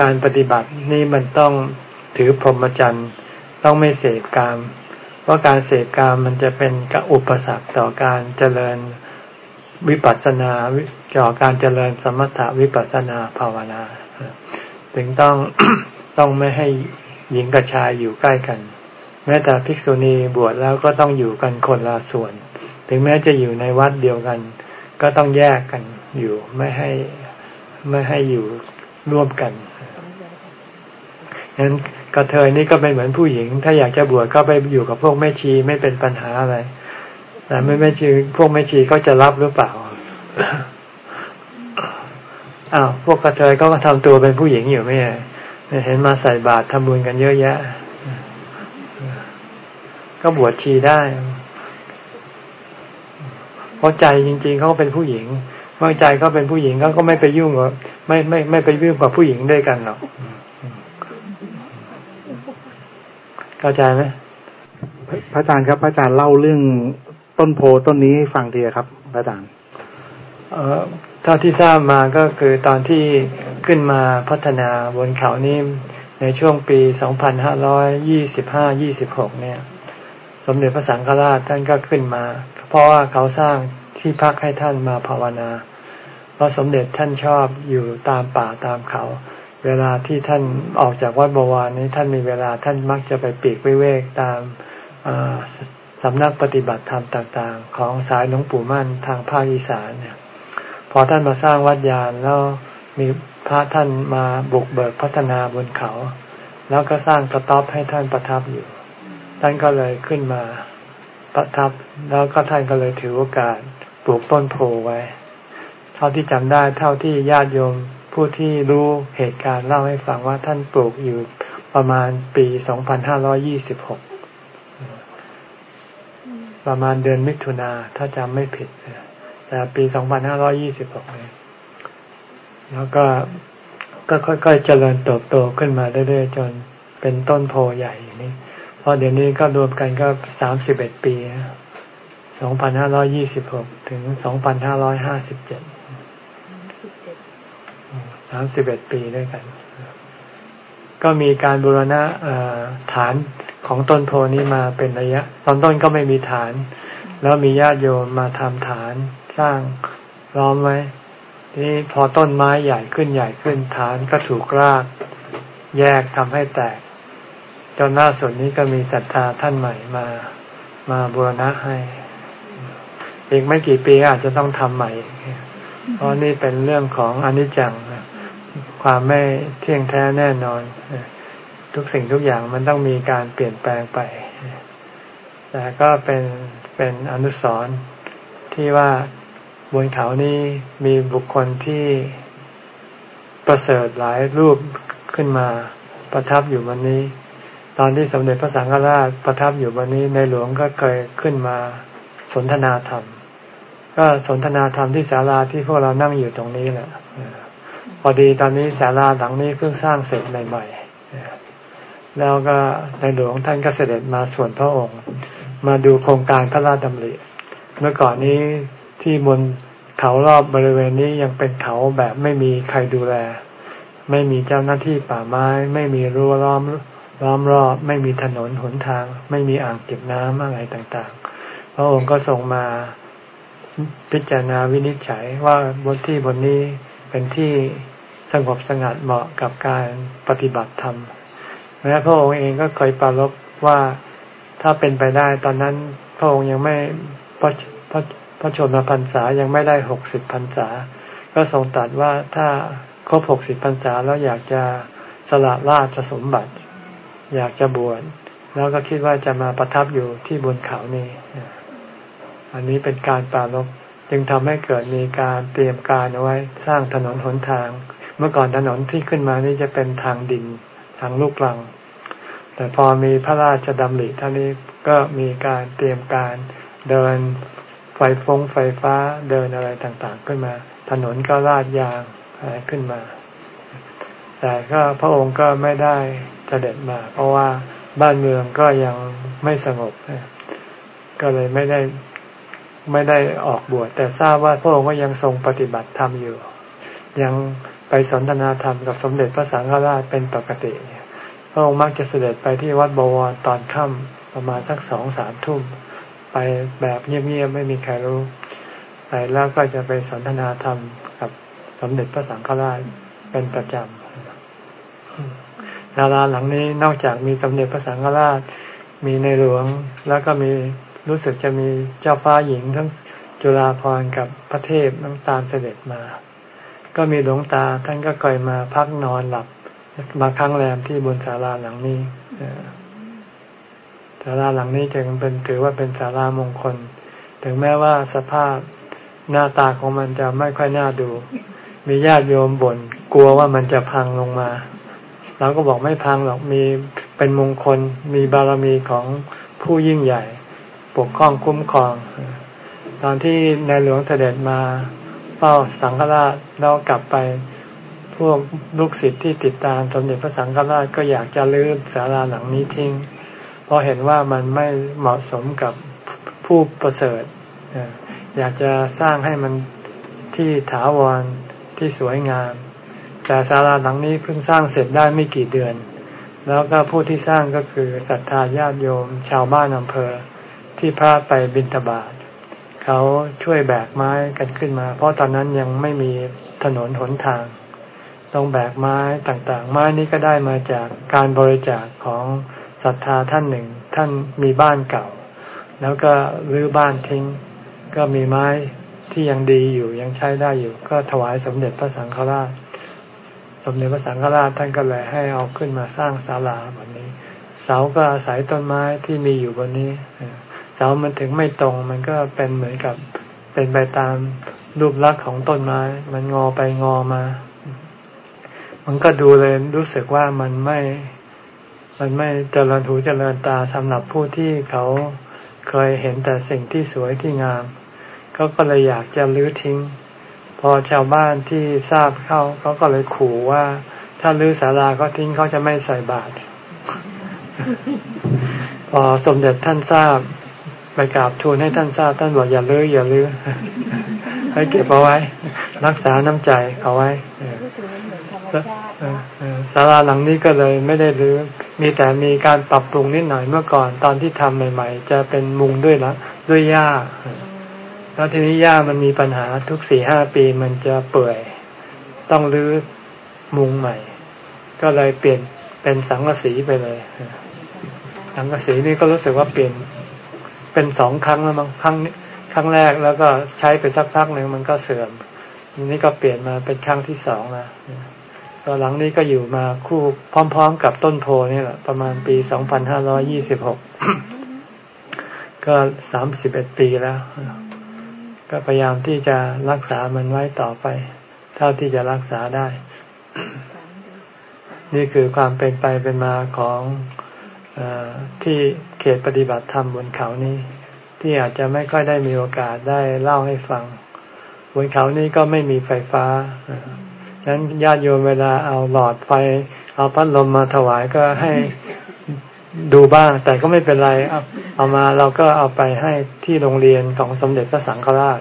การปฏิบัตินี่มันต้องถือพรหมจรรย์ต้องไม่เสพกาม เพราะการเสพกามมันจะเป็นกอุปสรรคต่อการเจริญวิปัสสนาเกี่ยวกับการเจริญสมถะวิปัสสนาภาวนา ถึงต้องต้องไม่ให้หญิงกับชายอยู่ใกล้กัน แม้แต่ภิกษุณีบวชแล้วก็ต้องอยู่กันคนละส่วน ถึงแม้จะอยู่ในวัดเดียวกัน ก็ต้องแยกกันอยู่ไม่ให้ไม่ให้อยู่ร่วมกันฉะนั้นกระเทยนี่ก็เป็นเหมือนผู้หญิง ถ้าอยากจะบวชก็ไปอยู่กับพวกแม่ชีไม่เป็นปัญหาอะไร แต่ไม่แม่ชีพวกแม่ชีเขาจะรับหรือเปล่าอ้าวพวกกระเทยก็ทำตัวเป็นผู้หญิงอยู่ไม่เห็นมาใส่บาตรทำบุญกันเยอะแยะ ก็บวชชีได้เพราะใจจริง ๆเขาเป็นผู้หญิงเมื่อใจเขาเป็นผู้หญิงเขาก็ไม่ไปยุ่งกับไม่ไม่ไม่ไปยุ่งกับผู้หญิงด้วยกันหรอกเข้าใจไหมพระอาจารย์ครับพระอาจารย์เล่าเรื่องต้นโพต้นนี้ให้ฟังทีครับ พระอาจารย์เอ่อเท่าที่ทราบมาก็คือตอนที่ขึ้นมาพัฒนาบนเขานี้ในช่วงปีสองพันห้าร้อยยี่สิบห้ายี่สิบหกเนี่ย สมเด็จพระสังฆราชท่านก็ขึ้นมา เพราะว่าเขาสร้างที่พักให้ท่านมาภาวนา เพราะสมเด็จท่านชอบอยู่ตามป่าตามเขา เวลาที่ท่านออกจากวัดบวรนี้ท่านมีเวลาท่านมักจะไปปีกวิเวกตามสำนักปฏิบัติธรรมต่างๆ ของสายหลวงปู่มั่นทางภาคอีสานเนี่ยพอท่านมาสร้างวัดยานแล้วมีพระท่านมาบุกเบิกพัฒนาบนเขา แล้วก็สร้างกระต๊อบให้ท่านประทับอยู่ ท่านก็เลยขึ้นมาประทับ แล้วก็ท่านก็เลยถือโอกาสปลูกต้นโพไว้ เท่าที่จำได้เท่าที่ญาติโยมผู้ที่รู้เหตุการณ์เล่าให้ฟังว่าท่านปลูกอยู่ประมาณปี 2526 ประมาณเดือนมิถุนาถ้าจำไม่ผิด แต่ปีสองพันห้าร้อยี่สิบหกเลยแล้วก็ก็ค่อยๆเจริญเติบโตขึ้นมาเรื่อยๆ จนเป็นต้นโพใหญ่อย่างนี้ พอเดี๋ยวนี้ก็รวมกันก็สามสิบเอ็ดปีสองพันห้าร้อยี่สิบหกถึงสองพันห้าร้อยห้าสิบเจ็ดสามสิบเอ็ดปีด้วยกัน ก็มีการบูรณะฐานของต้นโพนี้มาเป็นระยะ ตอนต้นก็ไม่มีฐาน แล้วมีญาติโยมมาทำฐานสร้างล้อมไว้นี่พอต้นไม้ใหญ่ขึ้นใหญ่ขึ้นฐานก็ถูกราก แยกทำให้แตก จนหน้าสุดนี้ก็มีศรัทธาท่านใหม่มามาบูรณะให้ อีกไม่กี่ปีอาจจะต้องทำใหม่ เพราะนี่เป็นเรื่องของอนิจจังความไม่เที่ยงแท้แน่นอน ทุกสิ่งทุกอย่างมันต้องมีการเปลี่ยนแปลงไป แต่ก็เป็นเป็นอนุสรณ์ที่ว่าบนเขานี้มีบุคคลที่ประเสริฐหลายรูปขึ้นมาประทับอยู่วันนี้ ตอนที่สมเด็จพระสังฆราชประทับอยู่วันนี้ในหลวงก็เคยขึ้นมาสนทนาธรรม ก็สนทนาธรรมที่ศาลาที่พวกเรานั่งอยู่ตรงนี้แหละพอดีตอนนี้ศาลาหลังนี้เพิ่งสร้างเสร็จใหม่ๆแล้วก็ในหลวงท่านก็เสด็จมาส่วนพระองค์ มาดูโครงการพระราชดำริเมื่อก่อนนี้ที่บนเขารอบบริเวณนี้ยังเป็นเขาแบบไม่มีใครดูแล ไม่มีเจ้าหน้าที่ป่าไม้ ไม่มีรั้วล้อม ล้อมรอบไม่มีถนนหนทาง ไม่มีอ่างเก็บน้ำอะไรต่างๆ พระองค์ก็ส่งมาพิจารณาวินิจฉัยว่าบนที่บนนี้เป็นที่สงบสงัดเหมาะกับการปฏิบัติธรรมแม้พระองค์เองก็เคยปรารบว่าถ้าเป็นไปได้ตอนนั้นพระองค์ยังไม่พระพระพระชนมพรรษายังไม่ได้หกสิบพรรษา ก็ทรงตรัสว่าถ้าครบหกสิบพรรษาแล้วอยากจะสละราชสมบัติ อยากจะบวชแล้วก็คิดว่าจะมาประทับอยู่ที่บนเขานี้อันนี้เป็นการปรารบจึงทำให้เกิดมีการเตรียมการเอาไว้สร้างถนนหนทาง เมื่อก่อนถนนที่ขึ้นมานี่จะเป็นทางดินทางลูกลัง แต่พอมีพระราชดำริท่านี้ก็มีการเตรียมการเดินไฟฟงไฟฟ้าเดินอะไรต่างๆ ขึ้นมา ถนนก็ลาดยางอะไรขึ้นมา แต่ก็พระองค์ก็ไม่ได้ เสด็จมา เพราะว่าบ้านเมืองก็ยังไม่สงบ ก็เลยไม่ได้ไม่ได้ออกบวชแต่ทราบว่าพระองค์ก็ยังทรงปฏิบัติธรรมอยู่ ยังไปสนทนาธรรมกับสมเด็จพระสังฆราชเป็นปกติพระองค์มักจะเสด็จไปที่วัดบวรตอนค่ำประมาณสักสองสามทุ่ม ไปแบบเงียบๆไม่มีใครรู้ ไปแล้วก็จะไปสนทนาธรรมกับสมเด็จพระสังฆราชเป็นประจำ ดาราหลังนี้นอกจากมีสมเด็จพระสังฆราช มีในหลวง แล้วก็มีรู้สึกจะมีเจ้าฟ้าหญิงทั้งจุฬาภรณ์กับพระเทพน้ำตาลเสด็จมา ก็มีหลวงตาท่านก็เคยมาพักนอนหลับ มาค้างแรมที่บนศาลาหลังนี้ศาลาหลังนี้จึงเป็นถือว่าเป็นศาลามงคล ถึงแม้ว่าสภาพหน้าตาของมันจะไม่ค่อยน่าดู มีญาติโยมบน่นกลัวว่ามันจะพังลงมา เราก็บอกไม่พังหรอกมีเป็นมงคล มีบารมีของผู้ยิ่งใหญ่ ปกครองคุ้มครอง ตอนที่ในหลวงเสด็จมาเฝ้าสังฆราชแล้วกลับไปพวกลูกศิษย์ที่ติดตามสมเด็จพระสังฆราชก็อยากจะลื้อศาลาหลังนี้ทิ้ง เพราะเห็นว่ามันไม่เหมาะสมกับผู้ประเสริฐ อยากจะสร้างให้มันที่ถาวรที่สวยงาม แต่ศาลาหลังนี้เพิ่งสร้างเสร็จได้ไม่กี่เดือน แล้วก็ผู้ที่สร้างก็คือศรัทธาญาติโยม ชาวบ้านอำเภอที่พระไปบิณฑบาตเขาช่วยแบกไม้กันขึ้นมา เพราะตอนนั้นยังไม่มีถนนหนทางต้องแบกไม้ต่างๆ ไม้นี้ก็ได้มาจากการบริจาคของศรัทธาท่านหนึ่ง ท่านมีบ้านเก่า แล้วก็รื้อบ้านทิ้ง ก็มีไม้ที่ยังดีอยู่ยังใช้ได้อยู่ ก็ถวายสมเด็จพระสังฆราช สมเด็จพระสังฆราชท่านก็เลยให้เอาขึ้นมาสร้างศาลาแบบนี้ เสาก็อาศัยต้นไม้ที่มีอยู่บนนี้ เสามันถึงไม่ตรง มันก็เป็นเหมือนกับเป็นไปตามรูปลักษณ์ของต้นไม้ มันงอไปงอมา มันก็ดูเลยรู้สึกว่ามันไม่ มันไม่เจริญหูเจริญตาสำหรับผู้ที่เขาเคยเห็นแต่สิ่งที่สวยที่งามเขาก็เลยอยากจะลื้อทิ้ง อชาวบ้านที่ทราบเข้าเขาก็เลยขู่ว่า ถ้าลื้อศาลาก็ทิ้งเขาจะไม่ใส่บาตรพอสมเด็จท่านทราบไปกราบทูลให้ท่านทราบท่านบอกอย่าลื้ออย่าลื้อให้เก็บเอาไว้ รักษาน้ำใจเอาไว้ศาลาหลังนี้ก็เลยไม่ได้รื้อมีแต่มีการปรับปรุงนิดหน่อยเมื่อก่อนตอนที่ทำใหม่ ๆ จะเป็นมุงด้วยละด้วยหญ้า แล้วทีนี้หญ้ามันมีปัญหาทุกสี่ห้าปีมันจะเปื่อย ต้องรื้อมุงใหม่ ก็เลยเปลี่ยนเป็นสังกะสีไปเลย สังกะสีนี่ก็รู้สึกว่าเปลี่ยนเป็นสองครั้งแล้วมั้งครั้งครั้งแรกแล้วก็ใช้ไปสักพักหนึ่งมันก็เสื่อมนี่ก็เปลี่ยนมาเป็นครั้งที่สองแล้วตอนหลังนี้ก็อยู่มาคู่พร้อม ๆ กับต้นโพนี่แหละประมาณปีสองพันห้าร้อยี่สิบหกก็สามสิบเอ็ดปีแล้ว ก็พยายามที่จะรักษามันไว้ต่อไป เท่าที่จะรักษาได้ นี่คือความเป็นไปเป็นมาของอที่เขตปฏิบัติธรรมบนเขานี้ ที่อาจจะไม่ค่อยได้มีโอกาสได้เล่าให้ฟัง บนเขานี้ก็ไม่มีไฟฟ้าฉะนั้นญาติโยมเวลาเอาหลอดไฟ เอาพัดลมมาถวายก็ให้ ดูบ้าง แต่ก็ไม่เป็นไรเอาเอามาเราก็เอาไปให้ที่โรงเรียนของสมเด็จพระสังฆราช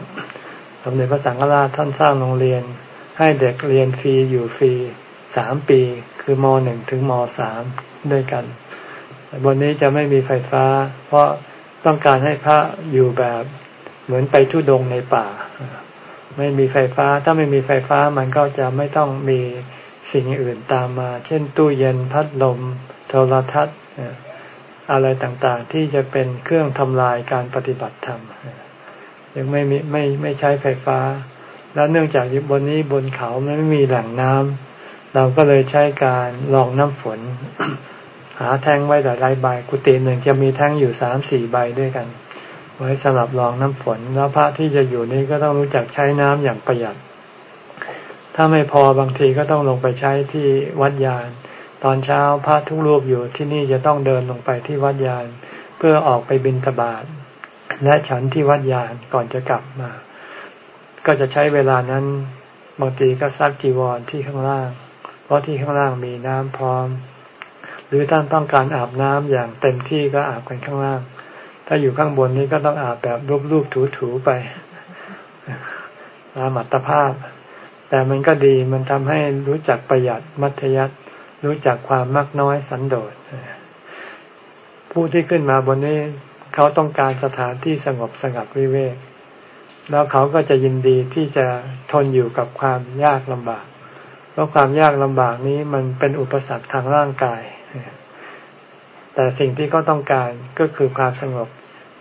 สมเด็จพระสังฆราชท่านสร้างโรงเรียน ให้เด็กเรียนฟรีอยู่ฟรีสามปี คือมหนึ่งถึงมสามด้วยกันบนนี้จะไม่มีไฟฟ้า เพราะต้องการให้พระอยู่แบบเหมือนไปทุดงในป่า ไม่มีไฟฟ้า ถ้าไม่มีไฟฟ้ามันก็จะไม่ต้องมีสิ่งอื่นตามมา เช่นตู้เย็นพัดลม โทรทัศน์ อะไรต่างๆที่จะเป็นเครื่องทำลายการปฏิบัติธรรมยังไม่มีไม่ไม่ใช้ไฟฟ้า แล้วเนื่องจากบนนี้บนเขาไม่มีแหล่งน้ำเราก็เลยใช้การลองน้ำฝน หาแท่งไว้แต่ไรใบกุฏิหนึ่งจะมีแท่งอยู่สามสี่ใบด้วยกัน ไว้สำหรับรองน้ำฝน แล้วพระที่จะอยู่นี้ก็ต้องรู้จักใช้น้ำอย่างประหยัด ถ้าไม่พอบางทีก็ต้องลงไปใช้ที่วัดยาน ตอนเช้าพระทุกรูปอยู่ที่นี่จะต้องเดินลงไปที่วัดยานเพื่อออกไปบิณฑบาตและฉันที่วัดยานก่อนจะกลับมา ก็จะใช้เวลานั้นบางทีก็ซักจีวรที่ข้างล่าง เพราะที่ข้างล่างมีน้ำพร้อม หรือท่านต้องการอาบน้ำอย่างเต็มที่ก็อาบกันข้างล่าง ถ้าอยู่ข้างบนนี้ก็ต้องอาบแบบรูปๆถูๆไปตามอัตภาพ แต่มันก็ดีมันทำให้รู้จักประหยัดมัธยัติ รู้จักความมากน้อยสันโดษผู้ที่ขึ้นมาบนนี้ เขาต้องการสถานที่สงบสงัดวิเวก แล้วเขาก็จะยินดีที่จะทนอยู่กับความยากลำบาก เพราะความยากลำบากนี้มันเป็นอุปสรรคทางร่างกาย แต่สิ่งที่เขาต้องการก็คือความสงบ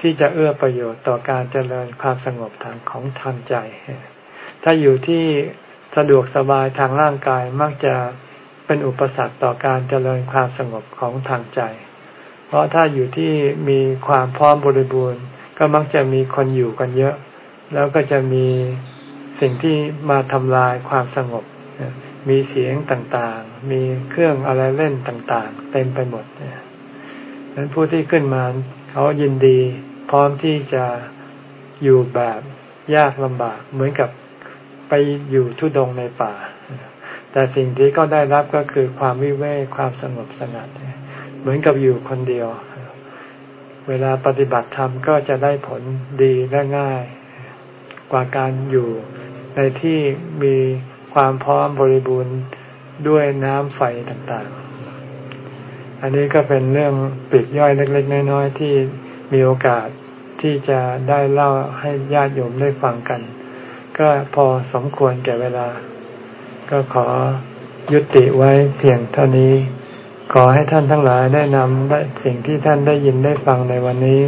ที่จะเอื้อประโยชน์ต่อการเจริญความสงบทางของทางใจ ถ้าอยู่ที่สะดวกสบายทางร่างกายมักจะ เป็นอุปสรรคต่อการเจริญความสงบของทางใจ เพราะถ้าอยู่ที่มีความพร้อมบริบูรณ์ ก็มักจะมีคนอยู่กันเยอะ แล้วก็จะมีสิ่งที่มาทำลายความสงบ มีเสียงต่างๆ มีเครื่องอะไรเล่นต่างๆ เต็มไปหมดเนี่ยนั้นผู้ที่ขึ้นมาเขายินดีพร้อมที่จะอยู่แบบยากลำบากเหมือนกับไปอยู่ทุดงในป่า แต่สิ่งที่ก็ได้รับก็คือความวิเวกความสงบสงัด เหมือนกับอยู่คนเดียว เวลาปฏิบัติธรรมก็จะได้ผลดีและง่าย กว่าการอยู่ในที่มีความพร้อมบริบูรณ์ด้วยน้ำไฟต่างๆ อันนี้ก็เป็นเรื่องปิดย่อยเล็ก ๆ น้อยๆที่มีโอกาสที่จะได้เล่าให้ญาติโยมได้ฟังกัน ก็พอสมควรแก่เวลา ก็ขอยุติไว้เพียงเท่านี้ ขอให้ท่านทั้งหลายได้นำได้สิ่งที่ท่านได้ยินได้ฟังในวันนี้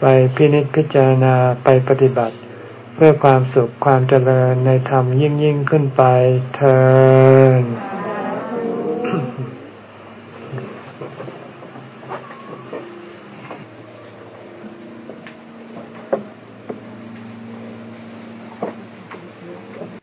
ไปพินิจพิจารณาไปปฏิบัติ เพื่อความสุขความเจริญในธรรมยิ่งยิ่งขึ้นไปเธอ